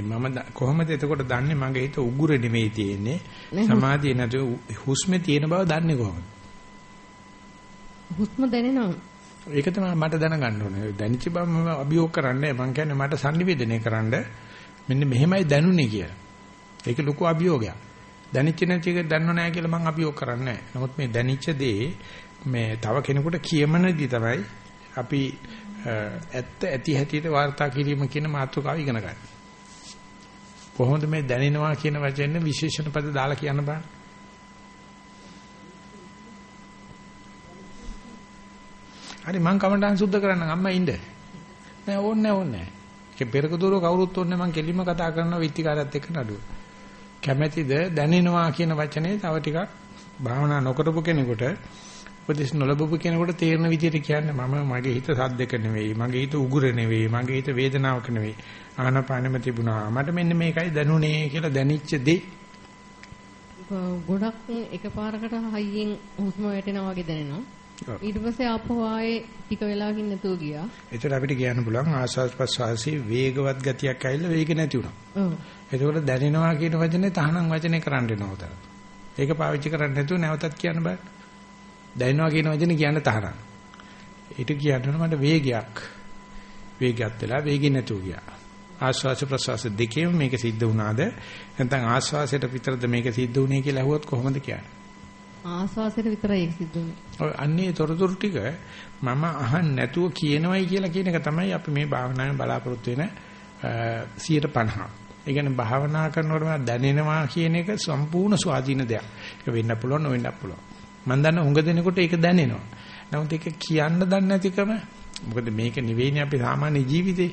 මම කොහොමද එතකොට දන්නේ මගේ හිත උගුර නෙමෙයි තියෙන්නේ. සමාධිය නැතුව හුස්මේ තියෙන බව දන්නේ කොහොමද? හුස්ම දැනෙනවා. ඒක තමයි මට දැනගන්න ඕනේ. දැනිච්ච බව මම අභියෝග කරන්නේ. මම කියන්නේ මට sannivedanaya කරන්න මෙන්න මෙහෙමයි දැනුනේ කියලා. ඒක ලොකු අභියෝගයක්. දැනිච්ච නැති එක දන්නව නැහැ කියලා මම අභියෝග කරන්නේ නැහැ. නමුත් මේ දැනිච්ච දේ මේ තව කෙනෙකුට කියමනදී තමයි අපි ඇත්ත ඇති හැටියට වාර්තා කිරීම කියන මාතෘකාව ඉගෙන ගන්න. කොහොමද මේ දැනෙනවා කියන වචනේ විශේෂණ පද දාලා කියන්න බෑ. හරි මං කමටහන් සුද්ධ කරන්න අම්මා ඉන්න. නෑ ඕනේ නෑ ඕනේ නෑ. පෙරක දුර කවුරුත් ඕනේ මම කෙලින්ම කතා කරනවා විත්තිකාරයත් එක්ක නඩුව. කැමැතිද දැනෙනවා කියන වචනේ තව ටිකක් භාවනා නොකරපු කෙනෙකුට උපදේශ නොලබපු කෙනෙකුට තේරෙන විදිහට කියන්නේ මම මගේ හිත සද්දක නෙවෙයි මගේ හිත උගුර නෙවෙයි මගේ හිත වේදනාවක නෙවෙයි. ආනපානෙම තිබුණා. මට මෙන්න මේකයි දැනුනේ කියලා දැනිච්ච දේ. ගොඩක් එකපාරකට හයියෙන් හුස්ම වැටෙනවා වගේ දැනෙනවා. ඊට පස්සේ ආපහු ආයේ ටික වෙලාවකින් නැතුව ගියා. ඒතර අපිට කියන්න පුළුවන් ආස්වාස් ප්‍රස්වාසී වේගවත් ගතියක් ඇවිල්ලා වේග නැති වුණා. ඔව්. එතකොට දැනෙනවා කියන වචනේ තහනම් වචනේ කරන්න වෙනවා උතන. ඒක පාවිච්චි කරන්නේ නැතුව නැවතත් කියන්න බෑ. දැනෙනවා කියන වචනේ කියන්න තහනම්. ඊට කියන්න මට වේගයක් වේගයක් වෙලා වේගෙ නැතුව ගියා. ආස්වාස ප්‍රස්වාස දෙකේම මේක සිද්ධ වුණාද? නැත්නම් ආස්වාසයට විතරද මේක සිද්ධ වුණේ කියලා අහුවොත් කොහොමද කියන්නේ? ආස්වාසයට විතරයි ඒක සිද්ධ වෙන්නේ. ඔය අන්නේ තොරතුරු ටික මම අහන්න නැතුව කියනවයි කියලා කියන එක තමයි අපි මේ භාවනාවේ බලාපොරොත්තු වෙන 150. ඒ කියන්නේ භාවනා කරනකොට මම දැනෙනවා කියන එක සම්පූර්ණ ස්වාධීන දෙයක්. ඒක වෙන්න පුළුවන් නොවෙන්න පුළුවන්. මම දන්න හුඟ දෙනකොට ඒක දැනෙනවා. නමුත් ඒක කියන්න දන්නේ නැතිකම මොකද මේක නෙවෙයිනේ අපි සාමාන්‍ය ජීවිතේ.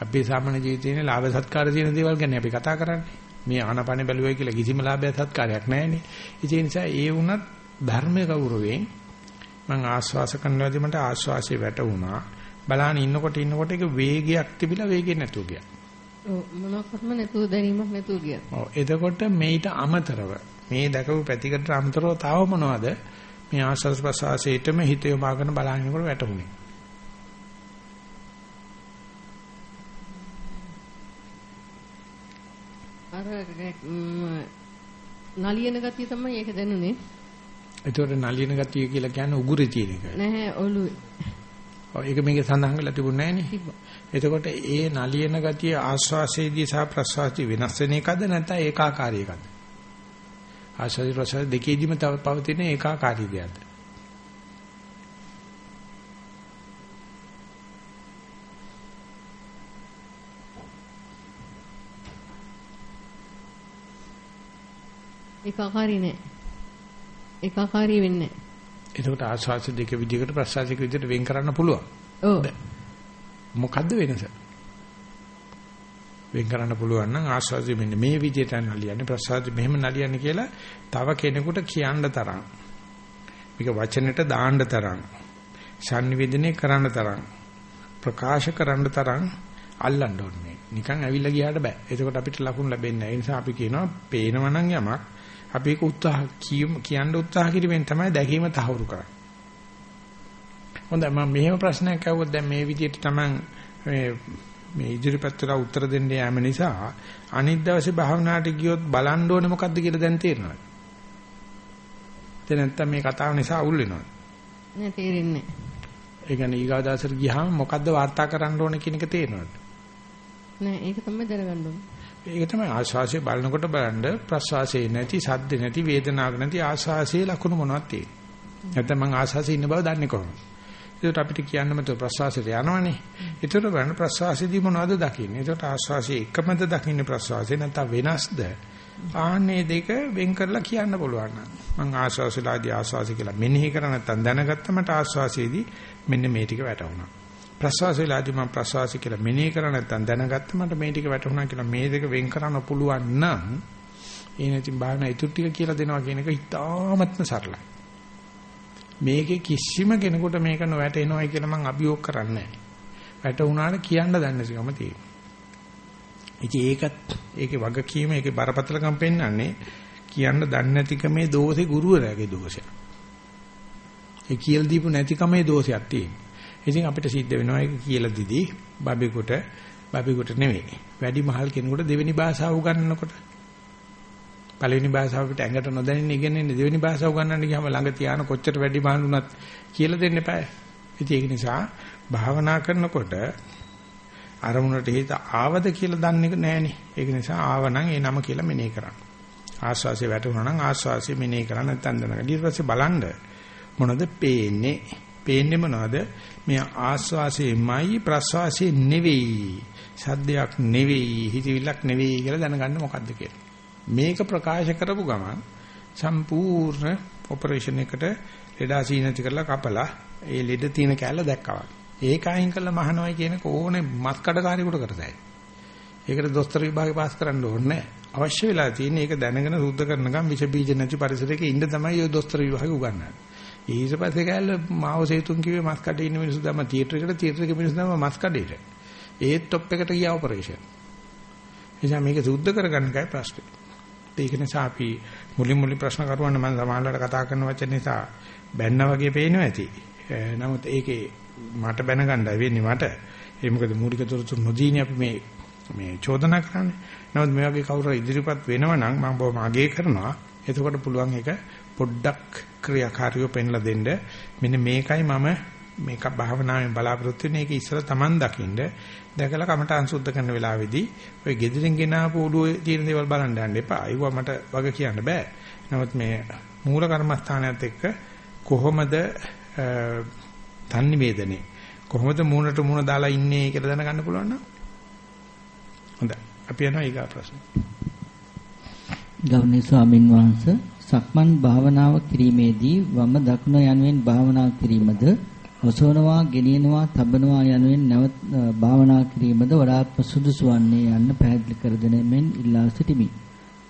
අපේ සාමාන්‍ය ජීවිතේනේ ලාභ සත්කාර තියෙන දේවල් ගැන අපි කතා කරන්නේ. මේ ආනපන බැලුවයි කියලා කිසිම ලාභයක් සත්කාරයක් නැහැනේ. ඒ නිසා ඒ වුණත් ධර්මයේ ගෞරවයෙන් මම ආස්වාස කරනවාදී මට ආස්වාසිය වැටුණා. බලාන ඉන්නකොට ඉන්නකොට ඒක වේගයක් තිබිලා වේගෙ නැතුව ගියා. ඔව් මොනක්වත්ම නැතුව දැනීමක් නැතුව ගියා. ඔව් එතකොට මේට අමතරව මේ දැකපු පැතිකඩට අමතරව තව මොනවද මේ ආස්වාස් ප්‍රසආසයේටම හිත යොමාගෙන බලනකොට වැටුනේ. අර නලියන ගතිය තමයි ඒක දැනුනේ. ඒතකොට නලියන ගතිය කියලා කියන්නේ උගුරේ තියෙන එක. නැහැ ඔළුවේ. ඔව් ඒක මේකේ සඳහන් වෙලා තිබුණේ නැහැ නේ. එතකොට ඒ නලියන ගතිය ආශ්වාසයේදී සහ ප්‍රශ්වාසයේදී වෙනස් වෙන එකද නැත්නම් ඒකාකාරී එකද? ආස්වාද ප්‍රසවාස දෙකේදීම තව පවතින ඒකාකාරී දෙයක්ද? ඒකාකාරී නෑ. ඒකාකාරී වෙන්නේ නෑ. එතකොට ආස්වාද දෙක විදිහකට ප්‍රසවාසික විදිහට වෙන් කරන්න පුළුවන්. ඔව්. මොකද්ද වෙනස? වෙන් කරන්න පුළුවන් නම් ආස්වාදෙ මෙන්න මේ විදිහට නලියන්නේ ප්‍රසාද මෙහෙම නලියන්නේ කියලා තව කෙනෙකුට කියන්න තරම් මේක වචනෙට දාන්න තරම් sannivedanaye කරන්න තරම් ප්‍රකාශ කරන්න තරම් අල්ලන්න ඕනේ නිකන් ඇවිල්ලා ගියාට බෑ එතකොට අපිට ලකුණු ලැබෙන්නේ නැහැ ඒ නිසා අපි කියනවා පේනව නම් යමක් අපි ඒක උත්සාහ කියන්න උත්සාහ කිරීමෙන් තමයි දැකීම තහවුරු කරන්නේ හොඳයි මම මෙහෙම ප්‍රශ්නයක් අහුවොත් දැන් මේ විදිහට තමයි මේ මේ ඉදිරිපත් වෙලා උත්තර දෙන්න යාම නිසා අනිත් දවසේ භාවනාවට ගියොත් බලන්න ඕනේ මොකද්ද කියලා දැන් තේරෙනවද? දැන් නැත්තම් මේ කතාව නිසා අවුල් වෙනවද? නෑ තේරෙන්නේ ඒ කියන්නේ ඊගාව දවසට ගියාම මොකද්ද වාර්තා කරන්න ඕනේ කියන එක තේරෙනවද? නෑ ඒක තමයි දැනගන්න ඕනේ. ඒක තමයි ආශ්වාසය බලනකොට බලන්න ප්‍රශ්වාසයේ නැති සද්ද නැති වේදනාවක් නැති ආශ්වාසයේ ලක්ෂණ මොනවද තියෙන්නේ? නැත්නම් මං ආශ්වාසයේ ඉන්න බව දන්නේ කොහොමද? ඒකට අපිට කියන්න මත ප්‍රසවාසයට යනවනේ. ඒතර බලන්න ප්‍රසවාසයේදී මොනවද දකින්නේ? ඒකට ආශ්වාසයේ එකමද දකින්නේ ප්‍රසවාසයේ නැත්නම් වෙනස්ද? ආන්නේ දෙක වෙන් කරලා කියන්න පුළුවන් නම් මං ආශ්වාසලාදී ආශ්වාසය කියලා මෙනෙහි කර නැත්නම් දැනගත්ත මට ආශ්වාසයේදී මෙන්න මේ ටික වැටුණා. ප්‍රසවාසයලාදී මම ප්‍රසවාසය කියලා මෙනෙහි කර නැත්නම් දැනගත්ත මට මේ ටික වැටුණා කියලා මේ දෙක වෙන් කරන්න පුළුවන් නම් ඒ නැතිනම් බාහන ඊටු ටික කියලා දෙනවා කියන එක ඉතාමත්ම සරලයි. මේකේ කිසිම කෙනෙකුට මේක නොවැටෙනවයි කියලා මම අභියෝග කරන්නේ නැහැ. වැටුණාට කියන්න දන්නේ නැතිකම තියෙනවා. ඉතින් ඒකත් ඒකේ වගකීම ඒකේ බරපතලකම් පෙන්වන්නේ කියන්න දන්නේ නැතිකමේ දෝෂේ ගුරුවරයාගේ දෝෂයක්. ඒ කියලා දීපු නැතිකමේ දෝෂයක් තියෙනවා. ඉතින් අපිට සිද්ධ වෙනවා ඒක කියලා දීදී බබෙකුට බබෙකුට නෙවෙයි. වැඩි මහල් කෙනෙකුට දෙවෙනි භාෂාව උගන්වනකොට පළවෙනි භාෂාව අපිට ඇඟට නොදැනෙන ඉගෙනන්නේ දෙවෙනි භාෂාව උගන්වන්න ගියාම ළඟ තියාන කොච්චර වැඩි මහලුණත් කියලා දෙන්න එපායි. ඉතින් ඒක නිසා භාවනා කරනකොට අරමුණට හිත ආවද කියලා දන්නේ නැහනේ. ඒක නිසා ආවනම් ඒ නම කියලා මෙනෙහි කරන්න. ආස්වාසිය වැටුණා නම් ආස්වාසිය මෙනෙහි කරන්න නැත්නම් දැනගන්න. ඊට පස්සේ බලන්න මොනවද පේන්නේ? පේන්නේ මොනවද? මේ ආස්වාසියමයි ප්‍රස්වාසිය නෙවෙයි. සද්දයක් නෙවෙයි, හිතවිල්ලක් නෙවෙයි කියලා දැනගන්න මොකද්ද කියලා. මේක ප්‍රකාශ කරපු ගමන් සම්පූර්ණ ඔපරේෂන් එකට ලෙඩා සීනති කරලා කපලා ඒ ලෙඩ තියෙන කැලල දැක්කවා. ඒක අයින් කරලා මහනවයි කියන කෝනේ මත් කඩකාරයෙකුට කරතයි. ඒකට දොස්තර විභාගේ පාස් කරන්න ඕනේ අවශ්‍ය වෙලා තියෙන ඒක දැනගෙන සුද්ධ කරනකම් විෂ බීජ නැති පරිසරයක ඉන්න තමයි ඔය දොස්තර විභාගේ උගන්වන්නේ. ඊට පස්සේ කැලල මාව සේතුන් කිව්වේ මස් කඩේ ඉන්න මිනිස්සු දැම්ම තියටර් එකට තියටර් එකේ මිනිස්සු දැම්ම මස් කඩේට. ඒත් টොප් එකට ගියා ඔපරේෂන්. එනිසා මේක සුද්ධ කරගන්න එකයි ප්‍රශ්නේ. ඒක නිසා අපි මුලින් මුලින් ප්‍රශ්න කරුවන්න මම සමහරවල්ලාට කතා කරන වචන නිසා බැන්න වගේ පේනවා ඇති. නමුත් ඒකේ මට බැන ගන්නයි වෙන්නේ මට. ඒ මොකද මූලික තොරතුරු නොදීනේ අපි මේ මේ චෝදනා කරන්නේ. නමුත් මේ වගේ කවුරු ඉදිරිපත් වෙනව නම් මම බොහොම අගය කරනවා. එතකොට පුළුවන් ඒක පොඩ්ඩක් ක්‍රියාකාරීව පෙන්ලා දෙන්න. මෙන්න මේකයි මම මේක භාවනාවෙන් බලාපොරොත්තු වෙන්නේ. ඒක ඉස්සර Taman දකින්න දැකලා කමටහන් සුද්ධ කරන වෙලාවේදී ඔය gedirin ගෙනාපු ඔළුවේ තියෙන දේවල් බලන්න යන්න එපා. ඒව මට වග කියන්න බෑ. නමුත් මේ මූල කර්මස්ථානයත් එක්ක කොහොමද තන්නිවේදනේ කොහොමද මූණට මූණ දාලා ඉන්නේ කියලා දැනගන්න පුළුවන් නම් හොඳයි. අපි යනවා ඊගා ප්‍රශ්න. ගෞරවනීය ස්වාමින් වහන්සේ සක්මන් භාවනාව කිරීමේදී වම දකුණ යනුවෙන් භාවනා කිරීමද ඔසවනවා, ගෙනියනවා, තබනවා යනුවෙන් නැවත භාවනා කිරීමද වඩාත් සුදුසු වන්නේ යන්න පැහැදිලි කර දෙනෙමින් ඉල්ලා සිටිමි.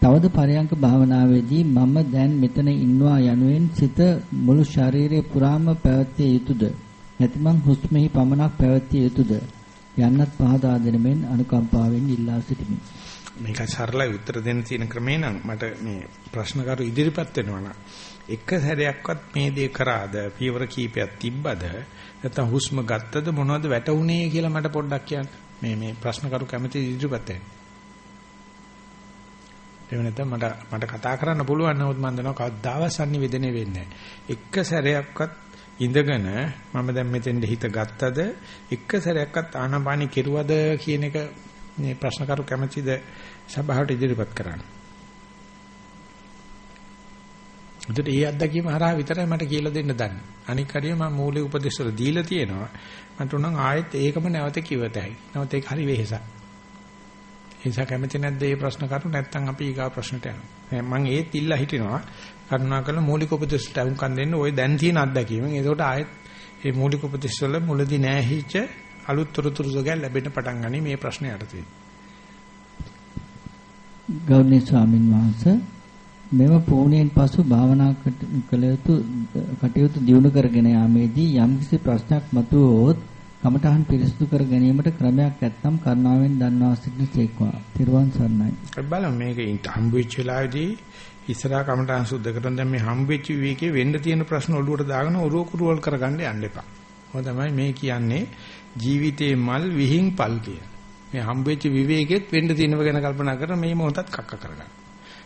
තවද පරයන්ක භාවනාවේදී මම දැන් මෙතන ඉන්නවා යනුවෙන් සිත මුළු ශරීරය පුරාම පැවැත්විය යුතුයද? නැතිනම් හුස්මෙහි පමණක් පැවැත්විය යුතුයද? යන්නත් පහදා දෙනෙමින් අනුකම්පාවෙන් ඉල්ලා සිටිමි. මේක සරලයි උත්තර දෙන්න තියෙන ක්‍රමේ නම් මට මේ ප්‍රශ්න කරු ඉදිරිපත් වෙනවා නම් එක සැරයක්වත් මේ දේ කරාද? පියවර කීපයක් තිබ්බද? නැත්නම් හුස්ම ගත්තද? මොනවද වැටුනේ කියලා මට පොඩ්ඩක් කියන්න. මේ මේ ප්‍රශ්න කරු කැමති ඉදිරිපත් වෙන්න. එහෙම නැත්නම් මට මට කතා කරන්න පුළුවන් නමුත් මම දන්නවා කවදාවත් sannivedana වෙන්නේ එක සැරයක්වත් ඉඳගෙන මම දැන් මෙතෙන්ද හිත ගත්තද? එක සැරයක්වත් ආනාපානි කෙරුවද කියන එක මේ ප්‍රශ්න කරු කැමතිද? සභාවට ඉදිරිපත් කරන්න ඒකට ඒ අත්දැකීම හරහා විතරයි මට කියලා දෙන්න දන්නේ. අනික හරිය මම මූලික උපදේශ වල දීලා තියෙනවා. මට උනම් ආයෙත් ඒකම නැවත කිවතයි. නැවත ඒක හරි වෙහෙසක්. ඒ නිසා කැමති නැද්ද මේ ප්‍රශ්න කරු නැත්නම් අපි ඊගා ප්‍රශ්නට යනවා. මම ඒත් ඉල්ලා හිටිනවා. කරුණාකරලා මූලික උපදේශට අහුම්කම් දෙන්න ওই දැන් තියෙන අත්දැකීමෙන්. ඒකට ආයෙත් මේ මූලික උපදේශ වල මුලදී නැහිච්ච අලුත් තොරතුරු සොගල් ලැබෙන්න පටන් ගනි මේ ප්‍රශ්නේ යටතේ. ගෞරවනීය ස්වාමින් වහන්සේ මෙම පූර්ණයෙන් පසු භාවනා කළ යුතු කටයුතු දියුණු කරගෙන යාමේදී යම්කිසි ප්‍රශ්නයක් මතුවොත් කමඨහන් පිරිසිදු කර ගැනීමට ක්‍රමයක් නැත්නම් කරුණාවෙන් දන්වා සිටින සේක්වා. තිරුවන් සරණයි. බලන්න මේක හම්බ වෙච්ච වෙලාවේදී ඉස්සරහා කමඨහන් සුද්ධ කරන දැන් මේ හම්බ වෙච්ච විවේකේ වෙන්න තියෙන ප්‍රශ්න ඔළුවට දාගෙන ඔරුව කුරුවල් කරගන්න යන්න එපා. මොකද තමයි මේ කියන්නේ ජීවිතේ මල් විහිං පල් කියන. මේ හම්බ වෙච්ච විවේකෙත් වෙන්න තියෙනව ගැන කල්පනා කරන මේ මොහොතත් කක්ක කරගන්න.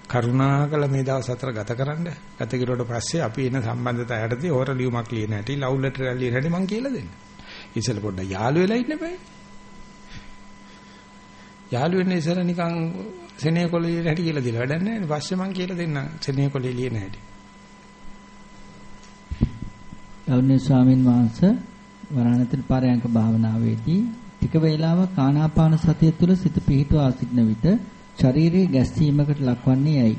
කරුණාකල මේ දවස් හතර ගත කරන්න. ගත කිරුවට පස්සේ අපි එන සම්බන්ධතාවය යටතේ හොර ලියුමක් ලියන හැටි, ලව් ලෙටර් එකක් ලියන හැටි මම කියලා දෙන්න. ඉතින් පොඩ්ඩක් යාළු වෙලා ඉන්න බෑ. යාළු වෙන්න ඉස්සර නිකන් සෙනෙහ කොළ ලියන හැටි කියලා දීලා වැඩක් නැහැ නේ. පස්සේ මම කියලා දෙන්නම් සෙනෙහ කොළ ලියන හැටි. ගෞරවනීය ස්වාමින් වහන්සේ වරණතර පාරයන්ක භාවනාවේදී ටික වේලාවක් ආනාපාන සතිය තුළ සිත පිහිටුවා සිටන විට ශරීරයේ ගැස්සීමකට ලක්වන්නේ ඇයි?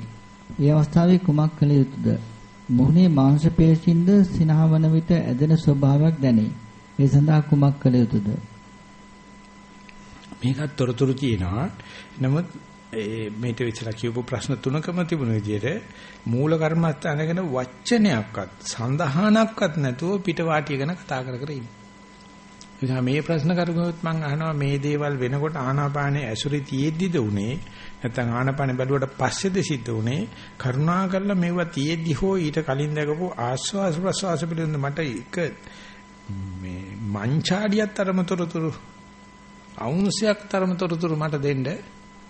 ඒ අවස්ථාවේ කුමක් කළ යුතුද? මුහුණේ මාංශ පේශින්ද සිනහවන විට ඇදෙන ස්වභාවයක් දැනේ. ඒ සඳහා කුමක් කළ යුතුද? මේකත් තොරතුරු තියෙනවා. නමුත් ඒ මේට විතර කියපු ප්‍රශ්න තුනකම තිබුණ විදිහට මූල කර්මස්ථාන ගැන වචනයක්වත් සඳහනක්වත් නැතුව පිට වාටිය ගැන කතා කර කර ඉන්නේ. එනිසා මේ ප්‍රශ්න කරුගොත් මම අහනවා මේ දේවල් වෙනකොට ආනාපානේ ඇසුරේ තියෙද්දිද උනේ? නැත්නම් ආනාපානේ බැලුවට පස්සේද සිද්ධ උනේ? කරුණා කරලා මේවා තියෙද්දි හෝ ඊට කලින් දැකපු ආස්වාස ප්‍රසවාස පිළිබඳ මට එක මේ මංචාඩියක් තරමතරතුරු අවුන්සයක් තරමතරතුරු මට දෙන්න.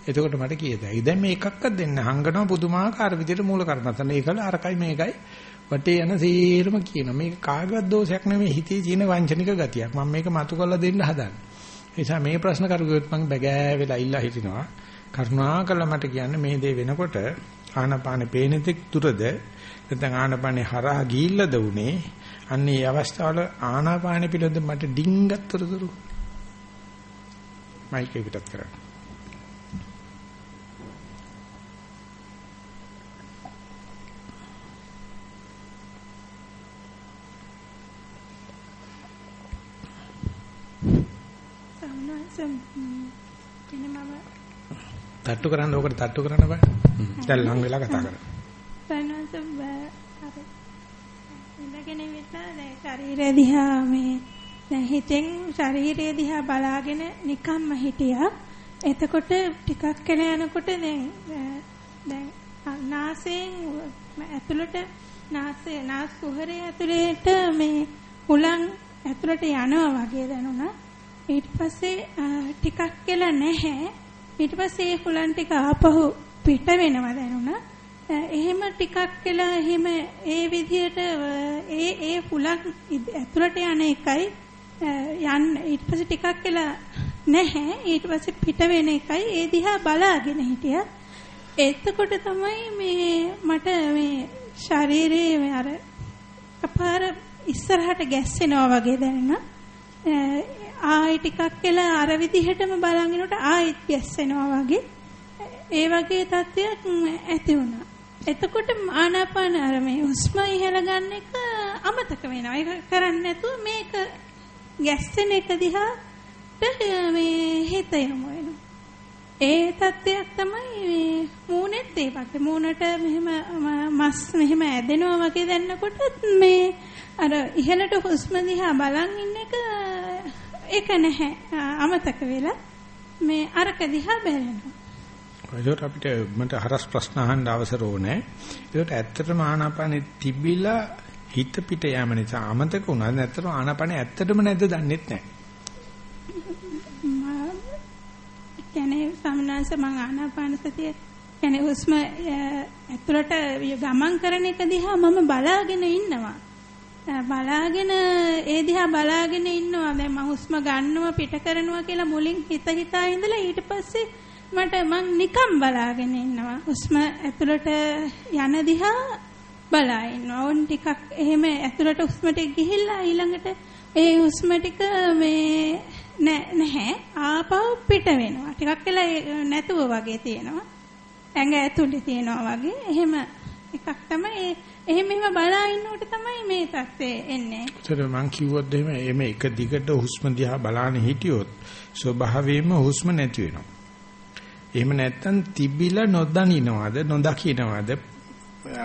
එතකොට මට කියදයි. දැන් මේ එකක්වත් දෙන්න හංගනවා පුදුමාකාර විදිහට මූල කර්මත්තන ඒකල අරකයි මේකයි. වටේ යන සීරම කියන මේක කාගවත් දෝෂයක් නෙමෙයි හිතේ තියෙන වංචනික ගතියක්. මම මේක මතු කරලා දෙන්න හදන්නේ. ඒ නිසා මේ ප්‍රශ්න කරුගොත් මම බැගෑ වෙලා ඉල්ලා හිටිනවා. කරුණාකරලා මට කියන්න මේ දේ වෙනකොට ආනපානේ පේන තෙක් දුරද නැත්නම් ආනපානේ හරහා ගිහිල්ලාද උනේ අන්න ඒ අවස්ථාවල ආනාපාන පිළිබඳ මට ඩිංගත්තරතුරු මයික් එකටත් කරන්න. තට්ටු කරන්න ඕකට තට්ටු කරන්න බෑ. දැන් ලඟ වෙලා කතා කරන්න. සනස ඉඳගෙන විතර දැන් ශරීරය දිහා මේ දැන් හිතෙන් ශරීරය දිහා බලාගෙන නිකම්ම හිටියා. එතකොට ටිකක් කියලා යනකොට දැන් දැන් නාසයෙන් ඇතුළට නාසයේ නාස් කුහරයේ ඇතුළේට මේ හුලං ඇතුළට යනවා වගේ දැනුණා. ඊට පස්සේ ටිකක් කියලා නැහැ. ඊට පස්සේ ඒ හුලං ටික ආපහු පිට වෙනවා දැනුණා. එහෙම ටිකක් කියලා එහෙම ඒ විදිහට ඒ ඒ හුලං ඇතුළට යන එකයි යන්න ඊට පස්සේ ටිකක් කියලා නැහැ ඊට පස්සේ පිට වෙන එකයි ඒ දිහා බලාගෙන හිටියා එතකොට තමයි මේ මට මේ ශරීරයේ මේ අර අපාර ඉස්සරහට ගැස්සෙනවා වගේ දැනෙනවා ආයි ටිකක් කියලා අර විදිහටම බලනකොට ආයිත් ගැස්සෙනවා වගේ ඒ වගේ තත්ත්වයක් ඇති වුණා එතකොට ආනාපාන අර මේ හුස්ම ඉහළ ගන්න එක අමතක වෙනවා. ඒක කරන්නේ නැතුව මේක ගැස්සෙන එක දිහාට මේ හිත යොමු වෙනවා. ඒ තත්ත්වයක් තමයි මේ මූණෙත් ඒ වගේ මූණට මෙහෙම මස් මෙහෙම ඇදෙනවා වගේ දැනනකොට මේ අර ඉහළට හුස්ම දිහා බලන් ඉන්න එක ඒක නැහැ අමතක වෙලා මේ අරක දිහා බැලෙනවා. ඒකට අපිට මට හරස් ප්‍රශ්න අහන්න අවසර ඕනේ. ඒකට ඇත්තටම ආනාපානෙ තිබිලා හිත පිට යෑම නිසා අමතක වුණා. නැත්තම් ආනාපානෙ ඇත්තටම නැද්ද දන්නෙත් නැහැ. කියන්නේ සම්නාංශ මම ආනාපාන සතිය කියන්නේ හුස්ම ඇතුළට ගමන් කරන එක දිහා මම බලාගෙන ඉන්නවා. බලාගෙන ඒ දිහා බලාගෙන ඉන්නවා. දැන් මම හුස්ම ගන්නවා පිට කරනවා කියලා මුලින් හිත හිතා ඉඳලා ඊට පස්සේ මට මං නිකම් බලාගෙන ඉන්නවා. හුස්ම ඇතුළට යන දිහා බලා ඉන්නවා. උන් ටිකක් එහෙම ඇතුළට හුස්ම ටික ගිහිල්ලා ඊළඟට ඒ හුස්ම ටික මේ නැහැ ආපහු පිට වෙනවා. ටිකක් වෙලා නැතුව වගේ තියෙනවා. ඇඟ ඇතුලේ තියෙනවා වගේ. එහෙම එකක් තමයි එහෙම එහෙම බලා ඉන්නකොට තමයි මේ තත්ත්වය එන්නේ. ඒතර මං කිව්වොත් එහෙම එමෙ එක දිගට හුස්ම දිහා බලාන හිටියොත් ස්වභාවයෙන්ම හුස්ම නැති වෙනවා. එහෙම නැත්තම් තිබිලා නොදනිනවද නොදකින්නවද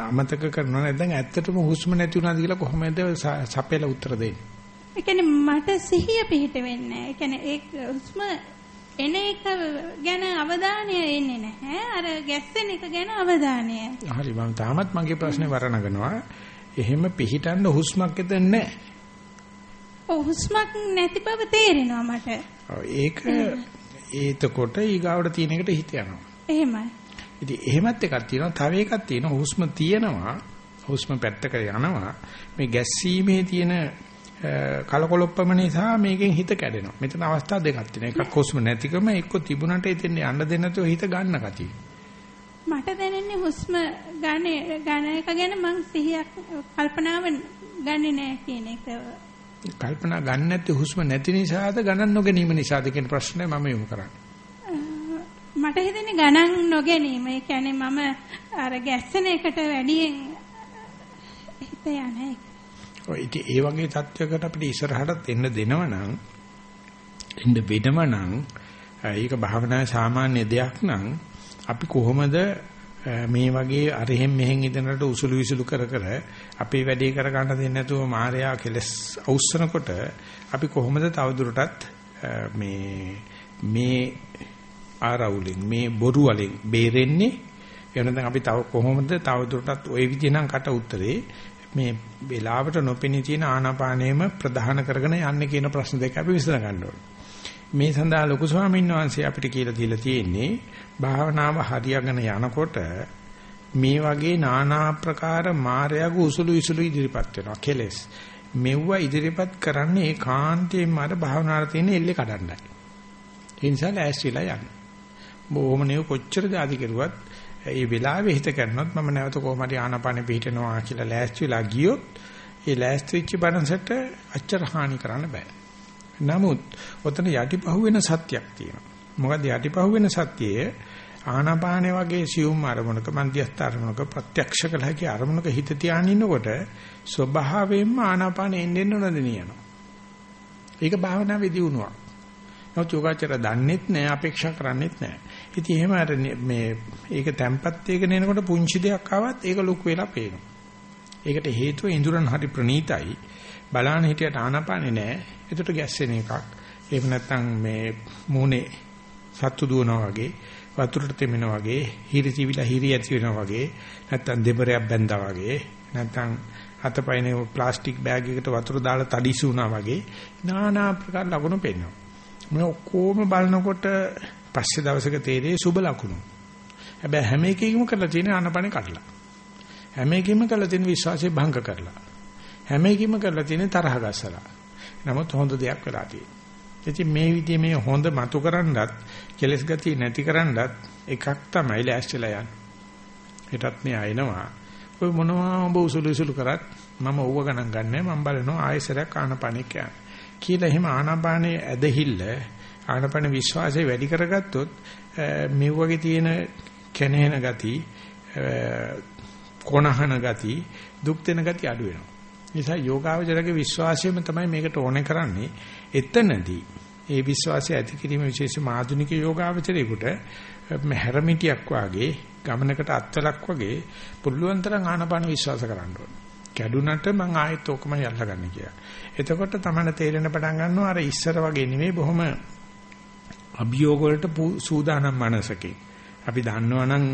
අමතක කරනව නැත්නම් ඇත්තටම හුස්ම නැති වුණාද කියලා කොහොමද සපේලා උත්තර දෙන්නේ? ඒ කියන්නේ මට සිහිය පිහිට වෙන්නේ. ඒ කියන්නේ ඒ හුස්ම එන එක ගැන අවධානය එන්නේ නැහැ. අර ගැස්සෙන එක ගැන අවධානය. හරි මම තාමත් මගේ ප්‍රශ්නේ වරණගනවා. එහෙම පිහිටන්න හුස්මක් එතන නැහැ. ඔව් හුස්මක් නැති බව තේරෙනවා මට. ඒක ඒතකොට ඊගාවට තියෙන එකට හිත යනවා. එහෙමයි. ඉතින් එහෙමත් එකක් තියෙනවා. තව එකක් තියෙනවා. හුස්ම තියෙනවා. හුස්ම පැත්තකට යනවා. මේ ගැස්සීමේ තියෙන කලකොලොප්පම නිසා මේකෙන් හිත කැඩෙනවා. මෙතන අවස්ථා දෙකක් තියෙනවා. එකක් හුස්ම නැතිකම එක්ක තිබුණට එතෙන් යන්න දෙන්න නැතුව හිත ගන්න කතිය. මට දැනෙන්නේ හුස්ම ගන්න ගන්න එක ගැන මං සිහියක් කල්පනාව ගන්නේ නැහැ කියන එක. කල්පනා ගන්න නැති හුස්ම නැති නිසාද ගණන් නොගැනීම නිසාද කියන ප්‍රශ්නේ මම යොමු කරන්නේ. මට හිතෙන්නේ ගණන් නොගැනීම. ඒ කියන්නේ මම අර ගැස්සෙන එකට වැඩියෙන් හිත යන එක. ඔය ඒ වගේ තත්වයකට අපිට ඉස්සරහට එන්න දෙනව නම් එන්න වෙනව නම් ඒක භාවනාවේ සාමාන්‍ය දෙයක් නම් අපි කොහොමද මේ වගේ අරහෙන් මෙහෙන් ඉදනට උසුළු විසුළු කර කර අපේ වැඩේ කර ගන්න දෙන්නේ නැතුව මායя කෙලස් අවුස්සනකොට අපි කොහොමද තවදුරටත් මේ මේ ආරවුලින් මේ බොරු වලින් බේරෙන්නේ? එහෙනම් අපි තව කොහොමද තවදුරටත් ওই විදිහෙන් කට උත්තරේ මේ වෙලාවට නොපෙනී තියෙන ආනාපානයම ප්‍රධාන කරගෙන යන්නේ කියන ප්‍රශ්න දෙක අපි විසඳ ගන්න ඕනේ. මේ සඳහා ලොකු ස්වාමීන් වහන්සේ අපිට කියලා දීලා තියෙන්නේ භාවනාව හරියගෙන යනකොට මේ වගේ নানা ආකාර මායයක උසුළු විසුළු ඉදිරිපත් වෙනවා කෙලස්. මෙව්ව ඉදිරිපත් කරන්නේ ඒකාන්තයෙන්ම අර භාවනාවේ තියෙන එල්ලේ කඩන්නයි. ඒ නිසා ලෑස්තිලා යන්න. බොහොම නේ කොච්චර දාදි කෙරුවත් ඒ වෙලාවේ හිත කරනොත් මම නැවත කොහොම හරි ආනාපානෙ පිහිටනවා කියලා ලෑස්ති වෙලා ගියොත් ඒ ලෑස්ති වෙච්ච බරන්සට අච්චර හානි කරන්න බෑ. නමුත් ඔතන යටිපහුවෙන සත්‍යක් තියෙනවා. මොකද යටිපහුවෙන සත්‍යයේ ආනාපානෙ වගේ සියුම් අරමුණක මන්දියස්ත අරමුණක ප්‍රත්‍යක්ෂ කළ හැකි අරමුණක හිත තියාගෙන ඉන්නකොට ස්වභාවයෙන්ම ආනාපානෙ එන්නේ නොදෙනියනවා. ඒක භාවනාවේදී වුණා. නමුත් යෝගාචර දන්නෙත් නෑ අපේක්ෂා කරන්නෙත් නෑ. ඉතින් එහෙම අර මේ ඒක තැම්පත් වේගෙන එනකොට පුංචි දෙයක් ආවත් ඒක ලොකු වෙලා පේනවා. ඒකට හේතුව ඉඳුරන් හරි ප්‍රණීතයි. බලාන හිටියට ආනාපානේ නෑ. ඒකට ගැස්සෙන එකක්. එහෙම නැත්නම් මේ මූණේ සත්තු දුවනවා වගේ වතුරට තෙමෙනවා වගේ හිරි තිබිලා හිරි ඇති වෙනවා වගේ නැත්නම් දෙබරයක් බැඳා වගේ නැත්නම් අතපයිනේ ප්ලාස්ටික් බෑග් එකකට වතුර දාලා තඩිසු වුණා වගේ নানা ආකාර ලකුණු පෙන්වනවා. මේ ඔක්කොම බලනකොට පස්සේ දවසක තේරෙයි සුබ ලකුණු. හැබැයි හැම එකකින්ම කරලා තියෙන ආනපනේ කඩලා. හැම එකකින්ම කරලා තියෙන විශ්වාසය භංග කරලා. හැම එකකින්ම කරලා තියෙන තරහ ගස්සලා. නමුත් හොඳ දෙයක් වෙලා තියෙනවා. ඉතින් මේ විදිහේ මේ හොඳ මතු කරන්නත් කෙලස් ගතිය නැති කරන්නත් එකක් තමයි ලෑස්තිලා යන්නේ. හිතත් මේ ආයනවා. ඔය මොනවා ඔබ උසුළු උසුළු කරත් මම ඌව ගණන් ගන්නෑ මම බලනවා ආයෙසරයක් ආනපනේ කියන්නේ. කියලා එහෙම ආනාපානයේ ඇදහිල්ල ආනපන විශ්වාසය වැඩි කරගත්තොත් මේ වගේ තියෙන කැනේන ගති කොනහන ගති දුක් දෙන ගති අඩු වෙනවා. නිසා යෝගාවචරගේ විශ්වාසයම තමයි මේකට ඕනේ කරන්නේ. එතනදී ඒ විශ්වාසය ඇති කිරීම විශේෂම ආධුනික යෝගාවචරයේකට හැරමිටියක් වාගේ ගමනකට අත්වලක් වගේ පුළුවන් තරම් ආනපාන විශ්වාස කරන්න ඕනේ. කැඩුනට මං ආයෙත් ඕකම යල්ලගන්න කියලා. එතකොට තමයි තේරෙන පටන් ගන්නවා අර ඉස්සර වගේ නෙවෙයි බොහොම අභියෝග වලට සූදානම් මනසකින්. අපි දන්නවනම්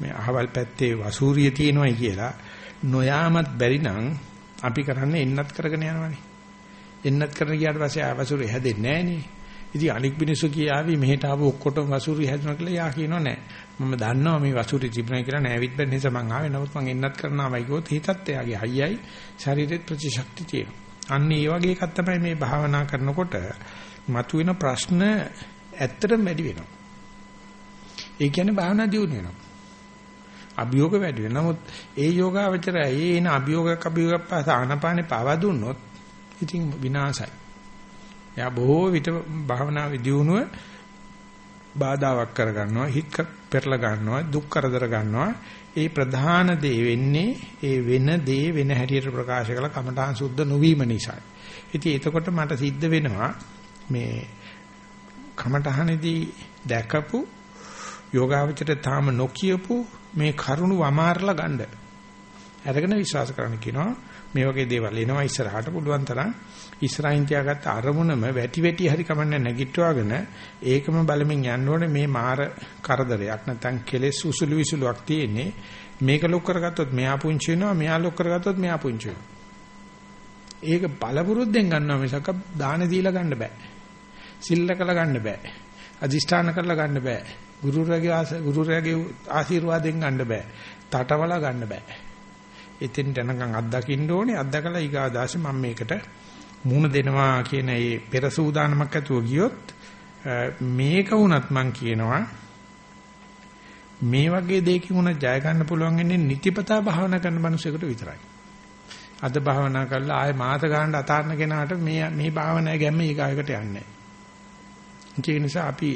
මේ අහවල් පැත්තේ වසූරිය තියෙනවයි කියලා නොයාමත් බැරි නම් අපි කරන්නේ එන්නත් කරගෙන යනවනේ. එන්නත් කරන ගියාට පස්සේ ආවසූරිය හැදෙන්නේ නැහනේ. ඉතින් අනික් මිනිස්සු කියාවි මෙහෙට ආව ඔක්කොටම වසූරිය හැදුණා කියලා යා කියනෝ නෑ. මම දන්නවා මේ වසූරිය තිබුණා කියලා නෑවිත් බැරි නිසා මං ආවේ. නමුත් මං එන්නත් කරනවායි කිව්වොත් හිතත් එයාගේ හයියයි ශරීරෙත් ප්‍රතිශක්ති තියෙනවා. අන්න ඒ වගේ එකක් තමයි මේ භාවනා කරනකොට මතුවෙන ප්‍රශ්න ඇත්තටම වැඩි වෙනවා. ඒ කියන්නේ භාවනා දියුණු වෙනවා. අභියෝග වැඩි වෙනවා. නමුත් ඒ යෝගාවචරය ඒ එන අභියෝගයක් අභියෝගයක් පාස ආනපානේ පාවා දුන්නොත් ඉතින් විනාශයි. එයා බොහෝ විට භාවනා විදියුණුව බාධාවක් කරගන්නවා හිත පෙරලා ගන්නවා දුක් කරදර ගන්නවා ඒ ප්‍රධාන දේ වෙන්නේ ඒ වෙන දේ වෙන හැටියට ප්‍රකාශ කළ කමඨාන් සුද්ධ නොවීම නිසා. ඉතින් එතකොට මට සිද්ධ වෙනවා මේ කමඨහනේදී දැකපු යෝගාවචරය තාම නොකියපු මේ කරුණු වමාරලා ගන්න. අරගෙන විශ්වාස කරන්න කියනවා මේ වගේ දේවල් එනවා ඉස්සරහට පුළුවන් තරම්. ඉස්සරහින් තියාගත්ත අරමුණම වැටි වැටි හරි කමන්නේ නැගිට්ටවගෙන ඒකම බලමින් යන්න ඕනේ මේ මාර කරදරයක්. නැත්නම් කෙලෙස් උසුළු විසුළුවක් තියෙන්නේ. මේක ලොක් කරගත්තොත් මෙයා පුංචි වෙනවා මෙයා ලොක් කරගත්තොත් මෙයා පුංචි වෙනවා. ඒක බලපුරුද්දෙන් ගන්නවා මිසක් දාන දීලා ගන්න බෑ. සිල්ල කළ ගන්න බෑ. අදිෂ්ඨාන කරලා ගන්න බෑ. ගුරුරයාගේ ගුරුරයාගේ ආශිර්වාදයෙන් ගන්න බෑ. තටවල ගන්න බෑ. එතෙන් දැනගන් අත්දකින්න ඕනේ. අත්දකලා ඊගාදාසෙ මම මේකට මුණ දෙනවා කියන ඒ පෙර සූදානමක් ඇතුව ගියොත් මේක වුණත් මම කියනවා මේ වගේ දෙයකින් උන ජය ගන්න පුළුවන් ඉන්නේ නිතිපතා භාවනා කරන මිනිසෙකුට විතරයි. අද භාවනා කරලා ආයේ මාත ගන්න අතාරන කෙනාට මේ මේ භාවනාවේ ගැම්ම ඊගායකට යන්නේ. නැහැ. ඒ නිසා අපි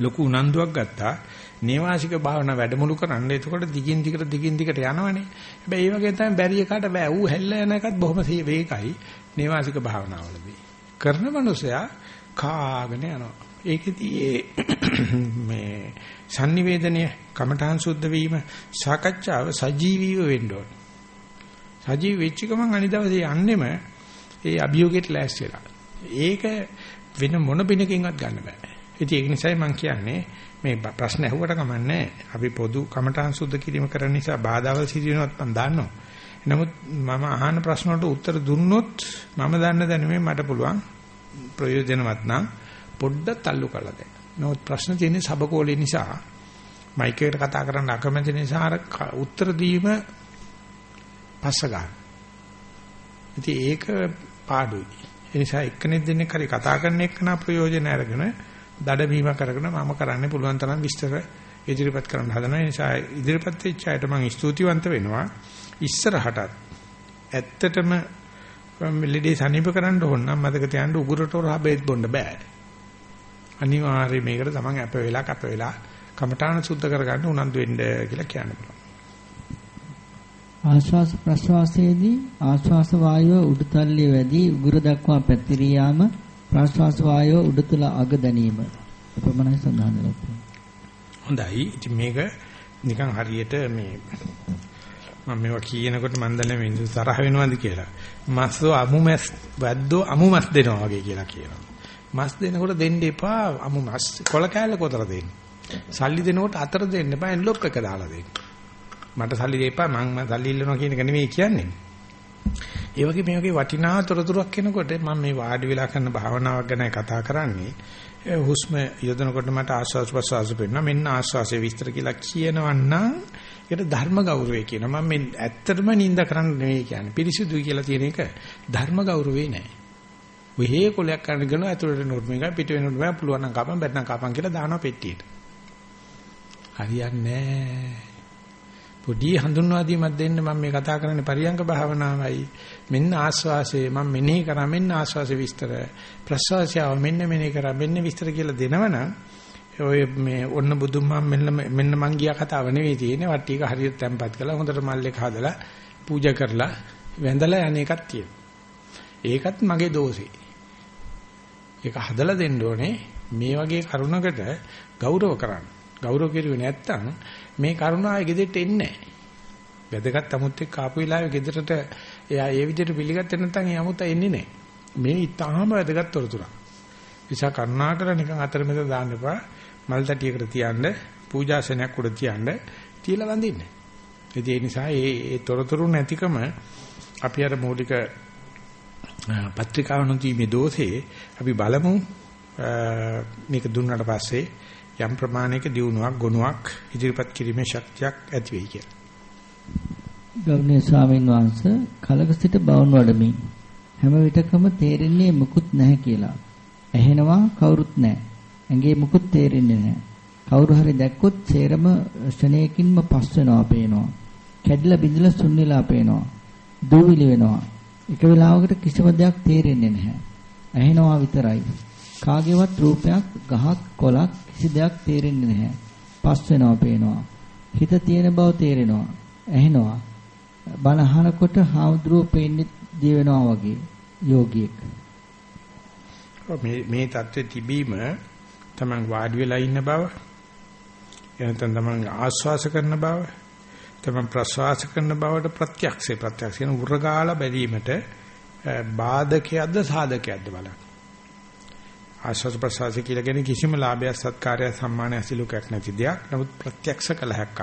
ලොකු උනන්දුවක් ගත්තා. නේවාසික භාවනා වැඩමුළු කරන්න. එතකොට දිගින් දිගට දිගින් දිගට යනවනේ. හැබැයි ඒ වගේ තමයි බැරි එකට බෑ. ඌ හැල්ල යන එකත් බොහොම වේගයි නේවාසික භාවනාවලදී. කරන මනුස්සයා කාගෙන යනවා. ඒකෙදී මේ sannivedanaya කමඨාන් සුද්ධ වීම සාකච්ඡාව සජීවීව වෙන්න ඕන. සජීව වෙච්ච ගමන් අනිත් දවසේ යන්නෙම ඒ අභියෝගයට ලෑස්තිලා. ඒක වෙන මොන බිනකින්වත් ගන්න බෑ. ඉතින් ඒක නිසායි මම කියන්නේ මේ ප්‍රශ්න ඇහුවට කමන්නේ අපි පොදු කමඨාන් සුද්ධ කිරීම කරන නිසා බාධාවල් සිදුවෙනවත් මම දන්නවා. නමුත් මම අහන ප්‍රශ්න වලට උත්තර දුන්නොත් මම දන්න දැනුමෙන් මට පුළුවන් ප්‍රයෝජනවත් නම් පොඩ්ඩක් තල්ලු කරලා දෙන්න. නමුත් ප්‍රශ්න තියෙන්නේ සබකෝලේ නිසා මයික් එකට කතා කරන්න අකමැති නිසා අර උත්තර දීම පස්ස ගන්න. ඉතින් ඒක පාඩුයි. ඒ නිසා එක්කෙනෙක් දෙන්නෙක් හරි කතා කරන එක නා ප්‍රයෝජන අරගෙන දඩමීම කරගෙන මම කරන්න පුළුවන් තරම් විස්තර ඉදිරිපත් කරන්න හදනවා. ඒ නිසා ඉදිරිපත් වෙච්ච අයට මම ස්තුතිවන්ත වෙනවා. ඉස්සරහටත් ඇත්තටම ලෙඩේ සනීප කරන්න ඕන නම් මතක තියාගන්න උගුරට රහ බෙහෙත් බොන්න බෑ. අනිවාර්යයෙන් මේකට තමන් අප වෙලා කප වෙලා කමඨාන සුද්ධ කරගන්න උනන්දු වෙන්න කියලා කියන්න පුළුවන්. ආශ්වාස ප්‍රශ්වාසයේදී ආශ්වාස වායුව උඩුතල්ලේ වැඩි උගුර දක්වා පැතිරී යාම ප්‍රාශ්වාස වායුව උඩ තුල අග දැනීම ප්‍රමණය සඳහන් වෙනවා. හොඳයි. ඉතින් මේක නිකන් හරියට මේ මම මේවා කියනකොට මම දන්නේ මිනිස්සු තරහ වෙනවද කියලා. මස්සෝ අමු මස් වැද්දෝ අමු මස් දෙනවා වගේ කියලා කියනවා. මස් දෙනකොට දෙන්න එපා අමු මස් කොල කෑල්ල කොතර දෙන්න. සල්ලි දෙනකොට අතර දෙන්න එපා එන්ලොප් එක දාලා දෙන්න. මට සල්ලි දෙපා මං සල්ලි ඉල්ලනවා කියන එක නෙමෙයි කියන්නේ. ඒ වගේ මේ වගේ වටිනා තොරතුරක් කෙනකොට මම මේ වාඩි වෙලා කරන භාවනාවක් ගැන කතා කරන්නේ. හුස්ම යොදනකොට මට ආස්වාස් ප්‍රසවාස වෙනවා. මෙන්න ආස්වාසේ විස්තර කියලා කියනවන්නම් ඒකට ධර්ම ගෞරවය කියනවා. මම මේ ඇත්තටම නිඳ කරන්න නෙවෙයි කියන්නේ. පිරිසිදුයි කියලා තියෙන එක ධර්ම ගෞරවේ නෑ. ඔහේ කොලයක් කරන ගන ඇතුළට නෝට් මේක පිට වෙනකොට මම පුළුවන් නම් කපන් බැත්නම් කපන් කියලා දානවා පෙට්ටියට. හරියන්නේ නෑ. පොඩි හඳුන්වා දීමක් දෙන්න මම මේ කතා කරන්නේ පරියංග භාවනාවයි. මෙන්න ආස්වාසේ මම මෙනෙහි කරා මෙන්න ආස්වාසේ විස්තර. ප්‍රසවාසයව මෙන්න මෙනෙහි කරා මෙන්න විස්තර කියලා දෙනවනම් ඔය මේ ඔන්න බුදුන් මම මෙන්න මෙන්න මං ගියා කතාව නෙවෙයි තියෙන්නේ. වට්ටි එක හරියට තැම්පත් කරලා හොඳට මල්ලෙක් හදලා පූජා කරලා වැඳලා යන එකක් තියෙනවා. ඒකත් මගේ දෝෂේ. ඒක හදලා දෙන්න ඕනේ මේ වගේ කරුණකට ගෞරව කරන්න. ගෞරව කෙරුවේ නැත්තම් මේ කරුණාව ගෙදෙට එන්නේ නැහැ. වැදගත් 아무ත් එක්ක ආපු වෙලාවේ ගෙදරට එයා ඒ විදිහට පිළිගත්තේ නැත්නම් ඒ 아무ත් එන්නේ නැහැ. මේ ඊටාම වැදගත් තොරතුරක්. නිසා කරුණා කරලා නිකන් අතරමැද දාන්න එපා. මල් තටියකට තියන්න, පූජාසනයක් උඩ තියන්න, තියලා වඳින්න. ඒ නිසා මේ තොරතුරු නැතිකම අපි අර මූලික පත්‍රිකාවනදී මේ දෝෂේ අපි බලමු මේක දුන්නාට පස්සේ යම් ප්‍රමාණයක දියුණුවක් ගුණයක් ඉදිරිපත් කිරීමේ ශක්තියක් ඇති වෙයි කියලා. ගෞරවනීය ස්වාමීන් වහන්සේ කලක සිට බවුන් වඩමින් හැම විටකම තේරෙන්නේ මුකුත් නැහැ කියලා. ඇහෙනවා කවුරුත් නැහැ. ඇඟේ මුකුත් තේරෙන්නේ නැහැ. කවුරු හරි දැක්කොත් සේරම ෂණයකින්ම පස් වෙනවා පේනවා. කැඩිලා බිඳලා සුන් වෙලා පේනවා. දූවිලි වෙනවා. එක වෙලාවකට කිසිම දෙයක් තේරෙන්නේ නැහැ. ඇහෙනවා විතරයි. කාගේවත් රූපයක්, ගහක්, කොළක් කිසි දෙයක් තේරෙන්නේ නැහැ. පස් වෙනවා පේනවා. හිත තියෙන බව තේරෙනවා. ඇහෙනවා. බණ අහනකොට හාමුදුරුවෝ පේන්නේ දිය වෙනවා වගේ යෝගියෙක්. මේ මේ தත්ත්වෙ තිබීම තමන් වාඩි වෙලා ඉන්න බව එනතන තමන් ආස්වාස කරන බව තමන් ප්‍රසවාස කරන බවට ප්‍රත්‍යක්ෂේ ප්‍රත්‍යක්ෂ කියන උරගාලා බැලීමට බාධකයක්ද සාධකයක්ද බලන්න ආස්වාස ප්‍රසවාස කියලා කියන්නේ කිසිම ලාභයක් සත්කාරයක් සම්මානයක් සිලුකයක් නැති දෙයක් නමුත් ප්‍රත්‍යක්ෂ කළ හැක්කක්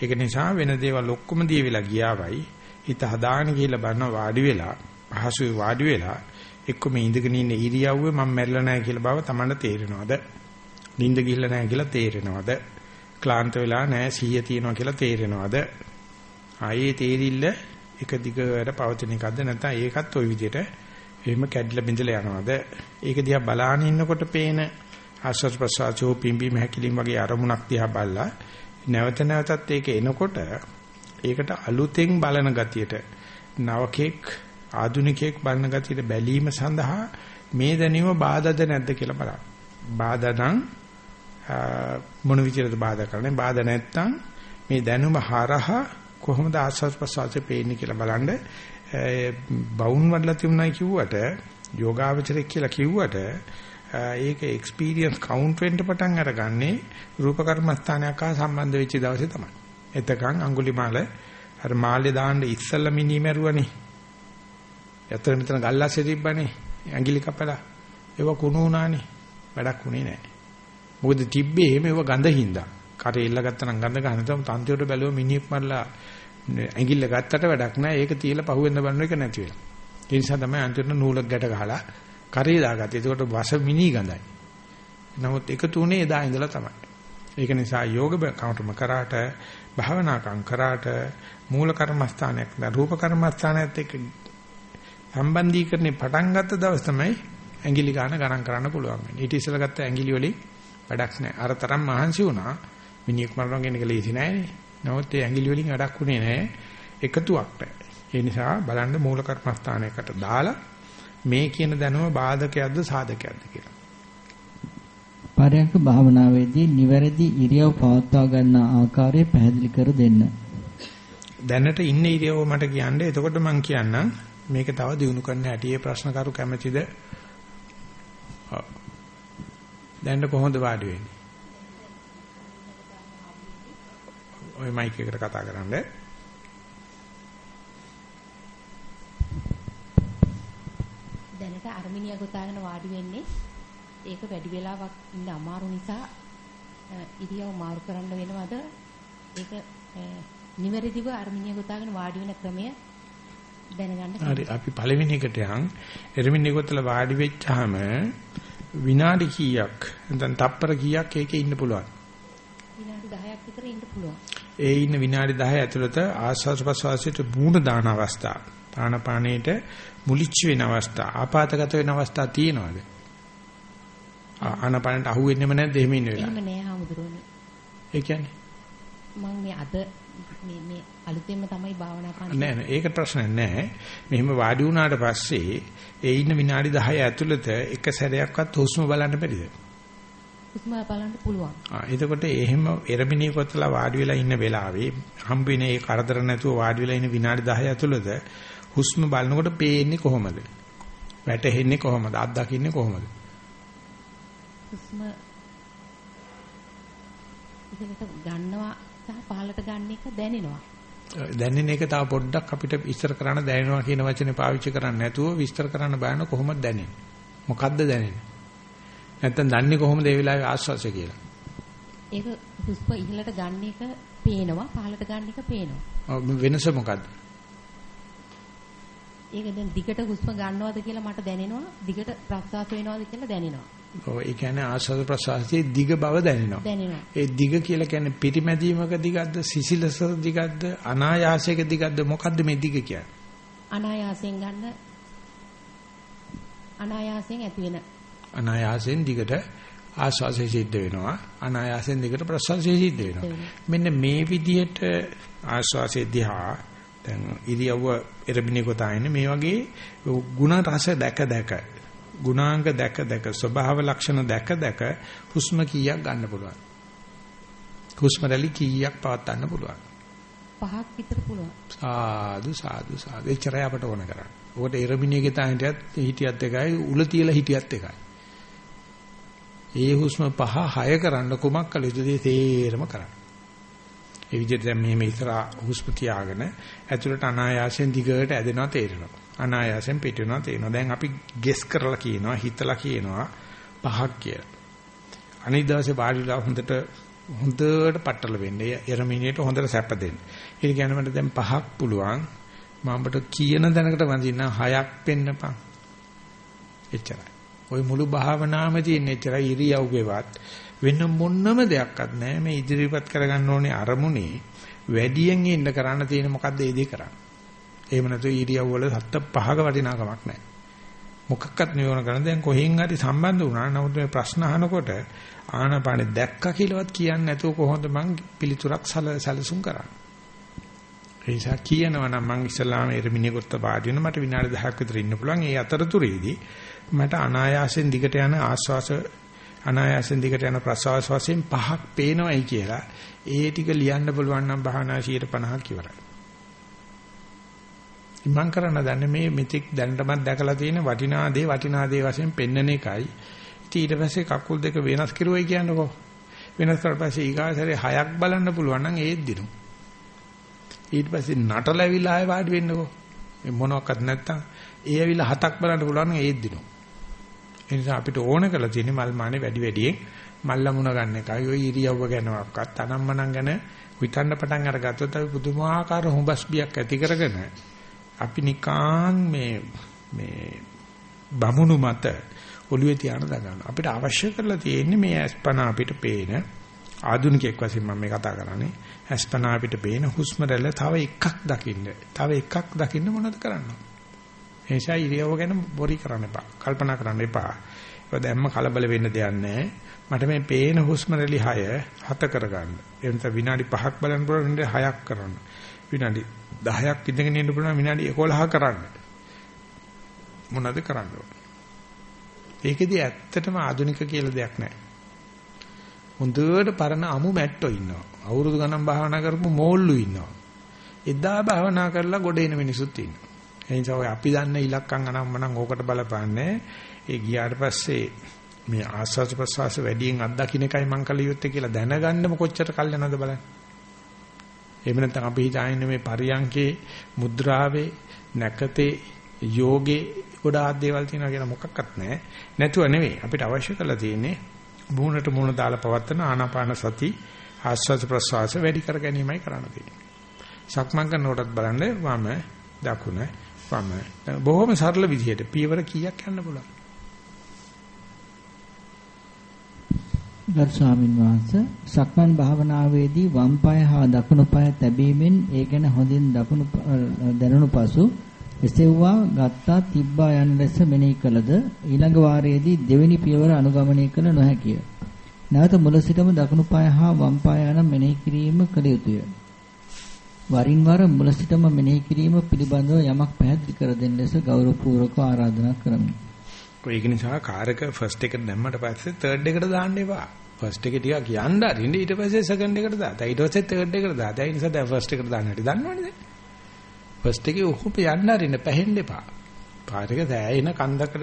ඒක නිසා වෙන දේවල් ඔක්කොම දී වෙලා ගියාවයි හිත හදාගෙන ගිහිල්ලා බලන වාඩි වෙලා පහසුවේ වාඩි වෙලා එක්ක මේ ඉඳගෙන ඉන්න ඉරියව්වේ මම මැරිලා නැහැ කියලා බව තමන්ට තේරෙනවද? නිින්ද ගිහිල්ලා නැහැ කියලා තේරෙනවද? ක්ලාන්ත වෙලා නැහැ සිහිය තියෙනවා කියලා තේරෙනවද? ආයේ තේරිල්ල එක දිගට පවතින එකක්ද නැත්නම් ඒකත් ওই විදිහට එහෙම කැඩිලා බිඳලා යනවද? ඒක දිහා බලාගෙන ඉන්නකොට පේන ආශ්වාස ප්‍රශ්වාසෝ පිම්බීම හැකිලිම වගේ අරමුණක් දිහා බලලා නැවත නැවතත් ඒක එනකොට ඒකට අලුතෙන් බලන ගතියට නවකෙක් ආදුනිකයෙක් බලන ගතියට බැලීම සඳහා මේ දැනීම බාධාද නැද්ද කියලා බලන්න. බාධා නම් මොන විදිහටද බාධා කරන්නේ? බාධා නැත්තම් මේ දැනුම හරහා කොහොමද ආස්වාද ප්‍රසවාසය පේන්නේ කියලා බලන්න. බවුන් වඩලා තියුණයි කිව්වට යෝගාවචරයක් කියලා කිව්වට ඒක එක්ස්පීරියන්ස් කවුන්ට් වෙන්න පටන් අරගන්නේ රූප කර්මස්ථානයක් හා සම්බන්ධ වෙච්ච දවසේ තමයි. එතකන් අඟුලිමාල අර මාළේ දාන්න ඉස්සල්ලා මිනිමරුවනේ යතර මෙතන ගල්ලාස්සේ තිබ්බනේ. ඇඟිලි කපලා. ඒව කුණු වුණානේ. වැඩක් උනේ නැහැ. මොකද තිබ්බේ එහෙම ඒව ගඳ හින්දා. කරේ ඉල්ල ගත්තා නම් ගඳ ගන්න තම තන්තියට බැලුව මිනිහෙක් මරලා ඇඟිල්ල ගත්තට වැඩක් නැහැ. ඒක තියලා පහුවෙන්ද බලන එක නැති වෙලා. ඒ නිසා තමයි අන්තිමට නූලක් ගැට ගහලා කරේ දාගත්තේ. ඒකට වස මිනි ගඳයි. නමුත් එකතු උනේ එදා ඉඳලා තමයි. ඒක නිසා යෝග කවුටම කරාට භාවනාකම් කරාට මූල කර්මස්ථානයක් නා රූප කර්මස්ථානයත් එක්ක සම්බන්ධීකරණේ පටන් ගත්ත දවස් තමයි ඇඟිලි ගන්න ගණන් කරන්න පුළුවන් වෙන්නේ. ඊට ඉස්සෙල්ලා ගත්ත ඇඟිලි වලින් වැඩක් නැහැ. අර තරම් මහන්සි වුණා. මිනිහෙක් මරනවා කියන එක ලේසි නෑනේ. නමුත් ඒ ඇඟිලි වලින් වැඩක් උනේ නෑ. එකතුවක් නැහැ. ඒ නිසා බලන්න මූල කර්මස්ථානයකට දාලා මේ කියන දැනුම බාධකයක්ද සාධකයක්ද කියලා. පරයන්ක භාවනාවේදී නිවැරදි ඉරියව් පවත්වා ගන්න ආකාරය පැහැදිලි කර දෙන්න. දැනට ඉන්න ඉරියව්ව මට කියන්න. එතකොට මම කියන්නම් මේක තව දියුණු කරන්න හැටි ඒ ප්‍රශ්න කරු කැමැතිද? දැන් කොහොමද වාඩි වෙන්නේ? ඔය මයික් එකට කතා කරන්න. දැනට අර්මිනියා ගොතාගෙන වාඩි වෙන්නේ ඒක වැඩි වෙලාවක් ඉන්න අමාරු නිසා ඉරියව් මාරු කරන්න වෙනවද? ඒක නිවැරදිව අර්මිනියා ගොතාගෙන වාඩි වෙන ක්‍රමය දැනගන්න හරි අපි පළවෙනි එකට යන් එරමින් නිකොත්තල වාඩි වෙච්චාම විනාඩි කීයක් නැත්නම් තප්පර කීයක් ඒකේ ඉන්න පුළුවන් විනාඩි 10ක් විතර ඉන්න පුළුවන් ඒ ඉන්න විනාඩි 10 ඇතුළත ආස්වාද ප්‍රසවාසයට මූණ දාන අවස්ථා ප්‍රාණපාණයට මුලිච්ච වෙන අවස්ථා ආපాతගත වෙන අවස්ථා තියෙනවද ආනපානට අහු වෙන්නෙම නැද්ද එහෙම ඉන්න වෙලාව එහෙම නෑ හමුදුරෝනේ ඒ කියන්නේ මම මේ අද මේ මේ අලුතෙන්ම තමයි භාවනා කරන්නේ. නෑ නෑ ඒක ප්‍රශ්නයක් නෑ. මෙහෙම වාඩි වුණාට පස්සේ ඒ ඉන්න විනාඩි 10 ඇතුළත එක සැරයක්වත් හුස්ම බලන්න බැරිද? හුස්ම බලන්න පුළුවන්. ආ එතකොට එහෙම එරමිනිය කොටලා වාඩි වෙලා ඉන්න වෙලාවේ හම්බ වෙන ඒ කරදර නැතුව වාඩි වෙලා ඉන්න විනාඩි 10 ඇතුළත හුස්ම බලනකොට පේන්නේ කොහොමද? වැටෙන්නේ කොහොමද? අත්දකින්නේ කොහොමද? හුස්ම ඉතින් ගන්නවා සහ පහලට ගන්න එක දැනෙනවා. දැනෙන එක තව පොඩ්ඩක් අපිට විස්තර කරන්න දැනෙනවා කියන වචනේ පාවිච්චි කරන්නේ නැතුව විස්තර කරන්න බෑන කොහොමද දැනෙන්නේ? මොකද්ද දැනෙන්නේ? නැත්තම් දන්නේ කොහොමද ඒ වෙලාවේ ආස්වාසය කියලා? ඒක හුස්ම ඉහළට ගන්න එක පේනවා පහලට ගන්න එක පේනවා. වෙනස මොකද්ද? ඒක දැන් දිගට හුස්ම ගන්නවද කියලා මට දැනෙනවා දිගට ප්‍රස්වාස වෙනවද කියලා දැනෙනවා. ඔව් ඒ කියන්නේ ආස්වාද ප්‍රසආසයේ දිග බව දැනෙනවා. දැනෙනවා. ඒ දිග කියලා කියන්නේ පිරිමැදීමක දිගක්ද සිසිලස දිගක්ද අනායාසයක දිගක්ද මොකද්ද මේ දිග කියන්නේ? අනායාසයෙන් ගන්න අනායාසයෙන් ඇති වෙන අනායාසයෙන් දිගට ආස්වාසේ සිද්ධ වෙනවා. අනායාසෙන් දිගට ප්‍රසවාසයේ සිද්ධ වෙනවා. මෙන්න මේ විදිහට ආස්වාසේ දිහා දැන් ඉරියව්ව එරබිනේ කොටාගෙන මේ වගේ ಗುಣ රස දැක දැක ගුණාංග දැක දැක ස්වභාව ලක්ෂණ දැක දැක හුස්ම කීයක් ගන්න පුළුවන්. හුස්ම රැලි කීයක් පවත් ගන්න පුළුවන්. පහක් විතර පුළුවන්. සාදු සාදු සාදු එච්චරයි අපට ඕන කරන්නේ. ඔකට එරබිනියගේ තාන්ටියත් හිටියත් එකයි උල තියලා හිටියත් එකයි. ඒ හුස්ම පහ හය කරන්න කුමක් කළ යුතුද තේරම කරන්න. ඒ විදිහට දැන් මෙහෙම ඉස්සරහා හුස්ම තියාගෙන ඇතුළට අනායාසයෙන් දිගට ඇදෙනවා තේරෙනවා. අනායාසයෙන් පිට වෙනවා තේරෙනවා. දැන් අපි ගෙස් කරලා කියනවා හිතලා කියනවා පහක් කියලා. අනිත් දවසේ වාඩිලා හොඳට හොඳට පట్టල වෙන්නේ. එරමිනියට හොඳට සැප දෙන්න. ඒ කියන්නේ මට දැන් පහක් පුළුවන්. මමට කියන දැනකට වඳින්න හයක් පෙන්නපන්. එච්චරයි. ওই මුළු භාවනාවම තියෙන එච්චරයි ඉරියව්වේවත් වෙන මොන්නම දෙයක්වත් නැහැ. මේ ඉදිරිපත් කරගන්න ඕනේ අරමුණේ වැඩියෙන් ඉන්න කරන්න තියෙන මොකද්ද ඒ දේ කරන්න. එහෙම නැතු ඉරියව් වල සත්ත පහක වටිනාකමක් නැහැ. මොකක්වත් නියෝන කරන දැන් කොහෙන් හරි සම්බන්ධ වුණා. නමුත් මේ ප්‍රශ්න අහනකොට ආනපානෙ දැක්කා කියලාවත් කියන්නේ නැතුව කොහොමද මං පිළිතුරක් සැලසුම් කරන්නේ. ඒ නිසා කියනවා නම් මං ඉස්සලාම එරමිනිය කොට වාඩි වෙන මට විනාඩි 10ක් විතර ඉන්න පුළුවන්. ඒ අතරතුරේදී මට අනායාසෙන් දිගට යන ආස්වාස අනායාසෙන් දිගට යන ප්‍රසවාස වශයෙන් පහක් පේනවයි කියලා ඒ ටික ලියන්න පුළුවන් නම් භාවනා 50ක් ඉවරයි. මම කරන්න දන්නේ මේ මෙතික් දැනටමත් දැකලා තියෙන වටිනා දේ වටිනා දේ වශයෙන් පෙන්වන එකයි. ඊට පස්සේ කකුල් දෙක වෙනස් කරුවයි කියන්නකෝ. වෙනස් කරලා පස්සේ ඊගාසරේ හයක් බලන්න පුළුවන් නම් ඒත් දිනු. ඊට පස්සේ නටලවිලා ආය වාඩි වෙන්නකෝ. මේ මොනවත් නැත්තම් ඒ ඇවිල්ලා හතක් බලන්න පුළුවන් නම් ඒත් දිනු. ඒ නිසා අපිට ඕන කරලා තියෙන්නේ මල් මානේ වැඩි වැඩියෙන් මල්ලමුණ ගන්න එකයි. ඔය ඉරියව්ව ගැනවත් අනම්මනම් ගැන හිතන්න පටන් අරගත්තොත් අපි පුදුමාකාර හුඹස් බියක් ඇති කරගෙන අපි නිකාන් මේ මේ බමුණු මත ඔළුවේ තියාන දගන්න. අපිට අවශ්‍ය කරලා තියෙන්නේ මේ අස්පනා අපිට පේන ආධුනිකයෙක් වශයෙන් මම මේ කතා කරන්නේ. අස්පනා අපිට පේන හුස්ම රැල්ල තව එකක් දකින්න. තව එකක් දකින්න මොනවද කරන්නේ? ඒ නිසා ඉරියව්ව ගැන බොරි කරන්න එපා. කල්පනා කරන්න එපා. ඒක දැම්ම කලබල වෙන්න දෙයක් නැහැ. මට මේ පේන හුස්ම රැලි 6 හත කරගන්න. එතන විනාඩි 5ක් බලන්න පුළුවන් විනාඩි 6ක් කරන්න. විනාඩි 10ක් ඉඳගෙන ඉන්න පුළුවන් විනාඩි 11ක් කරන්න. මොනවද කරන්න ඕනේ? ඒකෙදි ඇත්තටම ආධුනික කියලා දෙයක් නැහැ. හොඳට පරණ අමු මැට්ටෝ ඉන්නවා. අවුරුදු ගණන් භාවනා කරපු මෝල්ලු ඉන්නවා. එදා භාවනා කරලා ගොඩ එන මිනිසුත් ඉන්නවා. ඒ නිසා ඔය අපි දන්න ඉලක්කම් අනම්මනම් ඕකට බලපාන්නේ. ඒ ගියාට පස්සේ මේ ආස්වාද ප්‍රසවාස වැඩියෙන් අත්දකින්න එකයි මං කල යුත්තේ කියලා දැනගන්නම කොච්චර කල් යනවද බලන්න. එහෙම නැත්නම් අපි හිතාන්නේ මේ පරියංකේ මුද්‍රාවේ නැකතේ යෝගේ ගොඩාක් දේවල් තියෙනවා කියලා මොකක්වත් නැහැ. නැතුව නෙවෙයි අපිට අවශ්‍ය කරලා තියෙන්නේ මූණට මූණ දාලා පවත්තන ආනාපාන සති ආස්වාද ප්‍රසවාස වැඩි කර ගැනීමයි කරන්න තියෙන්නේ. සක්මන් කරනකොටත් බලන්න වම දකුණ වම බොහොම සරල විදිහට පියවර කීයක් යන්න පුළුවන්. ගරු ස්වාමින් වහන්සේ සක්මන් භාවනාවේදී වම් පාය හා දකුණු පාය තැබීමෙන් ඒ ගැන හොඳින් දකුණු දැනුණු පසු එසෙව්වා ගත්තා තිබ්බා යන ලෙස මෙනෙහි කළද ඊළඟ වාරයේදී දෙවෙනි පියවර අනුගමනය කළ නොහැකිය. නැවත මුල සිටම දකුණු පාය හා වම් පාය යන මෙනෙහි කිරීම කළ යුතුය. වරින් වර මුල සිටම මෙනෙහි කිරීම පිළිබඳව යමක් පැහැදිලි කර දෙන්න ලෙස ගෞරවපූර්වකව ආරාධනා කරමි. ඒක නිසා කාර් එක ෆස්ට් එකට දැම්මට පස්සේ තර්ඩ් එකට දාන්න එපා. ෆස්ට් එකේ ටිකක් යන්න අරින්න ඊට පස්සේ සෙකන්ඩ් එකට දාත. ඊට පස්සේ තර්ඩ් එකට දාත. ඒ නිසා දැන් ෆස්ට් එකට දාන්න හැටි දන්නවනේ දැන්. ෆස්ට් එකේ උහුප යන්න අරින්න පැහෙන්න එපා. කාර් එක සෑයෙන කන්දකට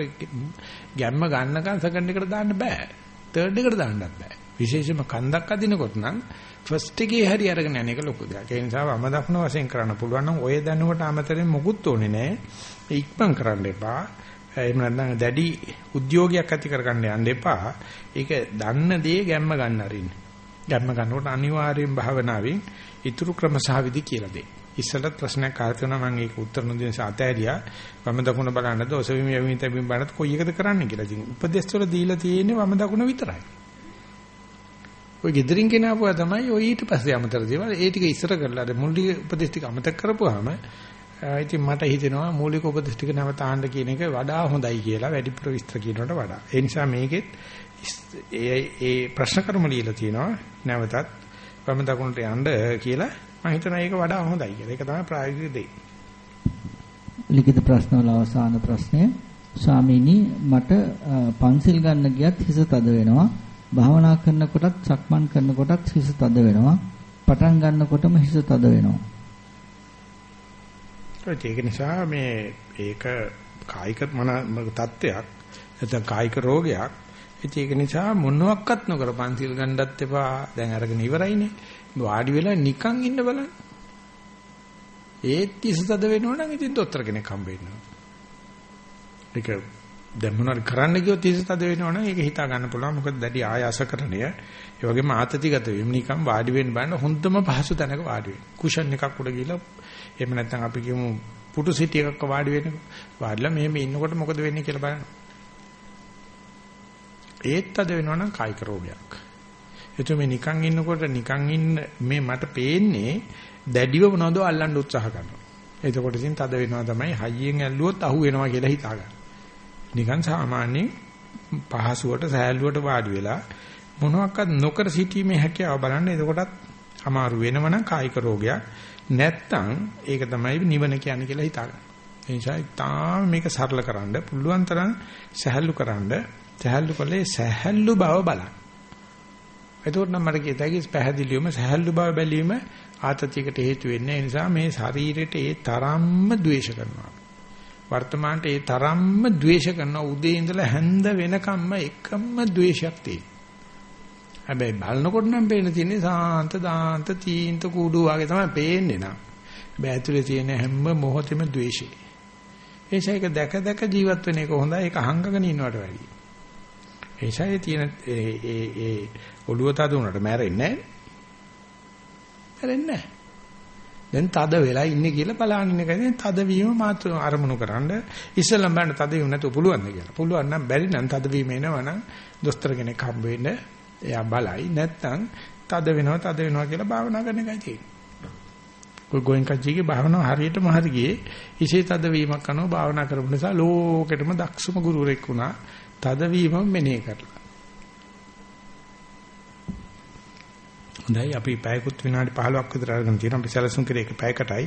ගැම්ම ගන්නකන් සෙකන්ඩ් එකට දාන්න බෑ. තර්ඩ් එකට දාන්නත් බෑ. විශේෂයෙන්ම කන්දක් අදිනකොට නම් ෆස්ට් එකේ හරි අරගෙන යන එක ලොකු දෙයක්. ඒ නිසා වම දක්න වශයෙන් කරන්න පුළුවන් නම් ඔය දැනුමට අමතරෙන් මොකුත් ඕනේ නෑ. ඉක්මන් කරන්න එපා. එහෙම නැත්නම් දැඩි උද්‍යෝගයක් ඇති කරගන්න යන්න එපා. ඒක දන්න දේ ගැම්ම ගන්න අරින්න. ගැම්ම ගන්නකොට අනිවාර්යෙන් භාවනාවෙන් ඊතුරු ක්‍රම සහ විදි කියලා දෙන්න. ඉස්සලත් ප්‍රශ්නයක් ආවත් වෙනවා මම ඒක උත්තර නොදෙන සාතෑරියා වම දකුණ බලන්නද ඔසවීම යවීම තැබීම බලනත් කොයි එකද කරන්න කියලා. ඉතින් උපදේශ වල දීලා තියෙන්නේ වම දකුණ විතරයි. ඔය gedirin කෙනාපුවා තමයි ඔය ඊට පස්සේ අමතර දේවල් ඒ ටික ඉස්සර කරලා අර මුල් උපදේශ ටික අමතක කරපුවාම ඉතින් මට හිතෙනවා මූලික උපදේශ ටික නැවත ආන්න කියන එක වඩා හොඳයි කියලා වැඩිපුර විස්තර කියනකට වඩා. ඒ නිසා මේකෙත් ඒ ඒ ප්‍රශ්න කර්ම ලියලා තියෙනවා නැවතත් වම දකුණට යන්න කියලා මම හිතනවා ඒක වඩා හොඳයි කියලා. ඒක තමයි ප්‍රායෝගික දේ. ලිඛිත ප්‍රශ්න වල අවසාන ප්‍රශ්නය ස්වාමීනි මට පන්සිල් ගන්න ගියත් හිස තද වෙනවා. භාවනා කරනකොටත් සක්මන් කරනකොටත් හිස තද වෙනවා. පටන් ගන්නකොටම හිස තද වෙනවා. ඒක නිසා මේ ඒක කායික මන තත්ත්වයක් නැත්නම් කායික රෝගයක්. ඒක නිසා මොනවත් නොකර පන්සිල් ගන්නත් එපා. දැන් අරගෙන ඉවරයිනේ. වාඩි වෙලා නිකන් ඉන්න බලන්න. ඒත් ඉස්සතද වෙනවනම් ඉතින් දොස්තර කෙනෙක් හම්බ වෙනවා. ඒක දැන් මොනවාරි කරන්න ගියොත් ඉස්සතද වෙනවනම් ඒක හිතා ගන්න පුළුවන්. මොකද දැඩි ආයාසකරණය ඒ වගේම ආතතිගත වීම නිකන් වාඩි වෙන්න බෑන හොඳම පහසු තැනක වාඩි වෙන්න. කුෂන් එකක් උඩ ගිහලා එහෙම නැත්නම් අපි කියමු පුටු සිටි එකක වාඩි වෙන්න. වාඩිලා මෙහෙම ඉන්නකොට මොකද වෙන්නේ කියලා බලන්න. ඒත් අද වෙනවනම් කායික රෝගයක්. එතකොට මේ නිකන් ඉන්නකොට නිකන් ඉන්න මේ මට පේන්නේ දැඩිව මොනවද අල්ලන්න උත්සාහ කරනවා. එතකොට ඉතින් තද වෙනවා තමයි හයියෙන් ඇල්ලුවොත් අහු වෙනවා කියලා හිතා ගන්න. නිකන් සාමාන්‍යයෙන් පහසුවට සෑල්ලුවට වාඩි වෙලා මොනවාක්වත් නොකර සිටීමේ හැකියාව බලන්න එතකොටත් අමාරු වෙනවනම් කායික රෝගයක් නැත්තම් ඒක තමයි නිවන කියන්නේ කියලා හිතා ගන්න. ඒ නිසා තාම මේක සරල කරන්න පුළුවන් තරම් සහැල්ලු කරන්න සහැල්ලු කළේ සහැල්ලු බව බලන්න. එතකොට නම් මට කියතයි පැහැදිලිවම සහැල්ලු බව බැලීම ආතතියකට හේතු වෙන්නේ. ඒ නිසා මේ ශරීරයට ඒ තරම්ම ද්වේෂ කරනවා. වර්තමානට ඒ තරම්ම ද්වේෂ කරන උදේ ඉඳලා හැන්ද වෙනකම්ම එකම ද්වේෂයක් තියෙනවා. හැබැයි බලනකොට නම් පේන තියෙන්නේ සාන්ත දාන්ත තීන්ත කූඩු වගේ තමයි පේන්නේ නා. හැබැයි ඇතුලේ තියෙන හැම මොහොතෙම ද්වේෂය. ඒසයික දැක දැක ජීවත් වෙන එක හොඳයි ඒක අහංගගෙන ඉන්නවට වැඩියි. ඒසයි තියෙන ඒ ඒ ඒ ඔළුව තද වුණාට මැරෙන්නේ නැහැ. මැරෙන්නේ නැහැ. දැන් තද වෙලා ඉන්නේ කියලා බලන්න ඉන්න එකයි තද වීම මාත්‍ර අරමුණු කරන්න ඉස්සෙල්ලම බලන්න තද වීම නැතුව පුළුවන් ද කියලා. පුළුවන් නම් බැරි නම් තද වීම එනවනම් දොස්තර කෙනෙක් හම්බ වෙන්න එයා බලයි නැත්නම් තද වෙනවා තද වෙනවා කියලා භාවනා කරන එකයි තියෙන්නේ. ඔය ගෝයන්කජීගේ භාවනාව හරියටම හරි ගියේ ඉසේ තද වීමක් කරනවා භාවනා කරපු නිසා ලෝකෙටම දක්ෂම ගුරුවරෙක් වුණා. තද වීමම මෙනෙහි කරලා. හොඳයි අපි පැයකුත් විනාඩි 15ක් විතර අරගෙන තියෙනවා. අපි සැලසුම් කරේ ඒක පැයකටයි.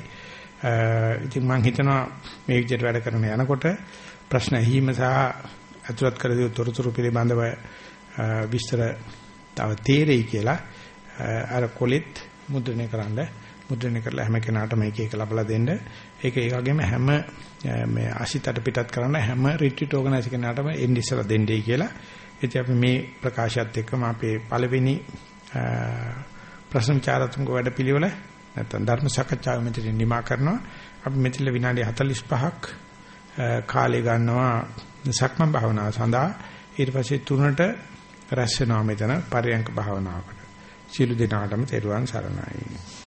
ඉතින් මම හිතනවා මේ විදිහට වැඩ කරන යනකොට ප්‍රශ්න ඇහිීම සහ අතුලත් කර දිය තොරතුරු පිළිබඳව විස්තර තව තේරෙයි කියලා අර කොලෙත් මුද්‍රණය කරන්න මුද්‍රණය කරලා හැම කෙනාටම එක එක ලබලා දෙන්න. ඒක ඒ වගේම හැම මේ අසිතට පිටත් කරන හැම රිට්‍රීට් ඕගනයිසර් කෙනාටම එන්න ඉස්සලා දෙන්නයි කියලා. ඉතින් අපි මේ ප්‍රකාශයත් එක්කම අපේ පළවෙනි ප්‍රශ්න විචාරතුංග වැඩපිළිවෙල නැත්නම් ධර්ම සාකච්ඡාව මෙතනින් නිමා කරනවා. අපි මෙතන විනාඩි 45ක් කාලය ගන්නවා සක්මන් භාවනාව සඳහා. ඊට පස්සේ තුනට රැස් වෙනවා මෙතන පරයන්ක භාවනාවකට. සියලු දෙනාටම තෙරුවන් සරණයි.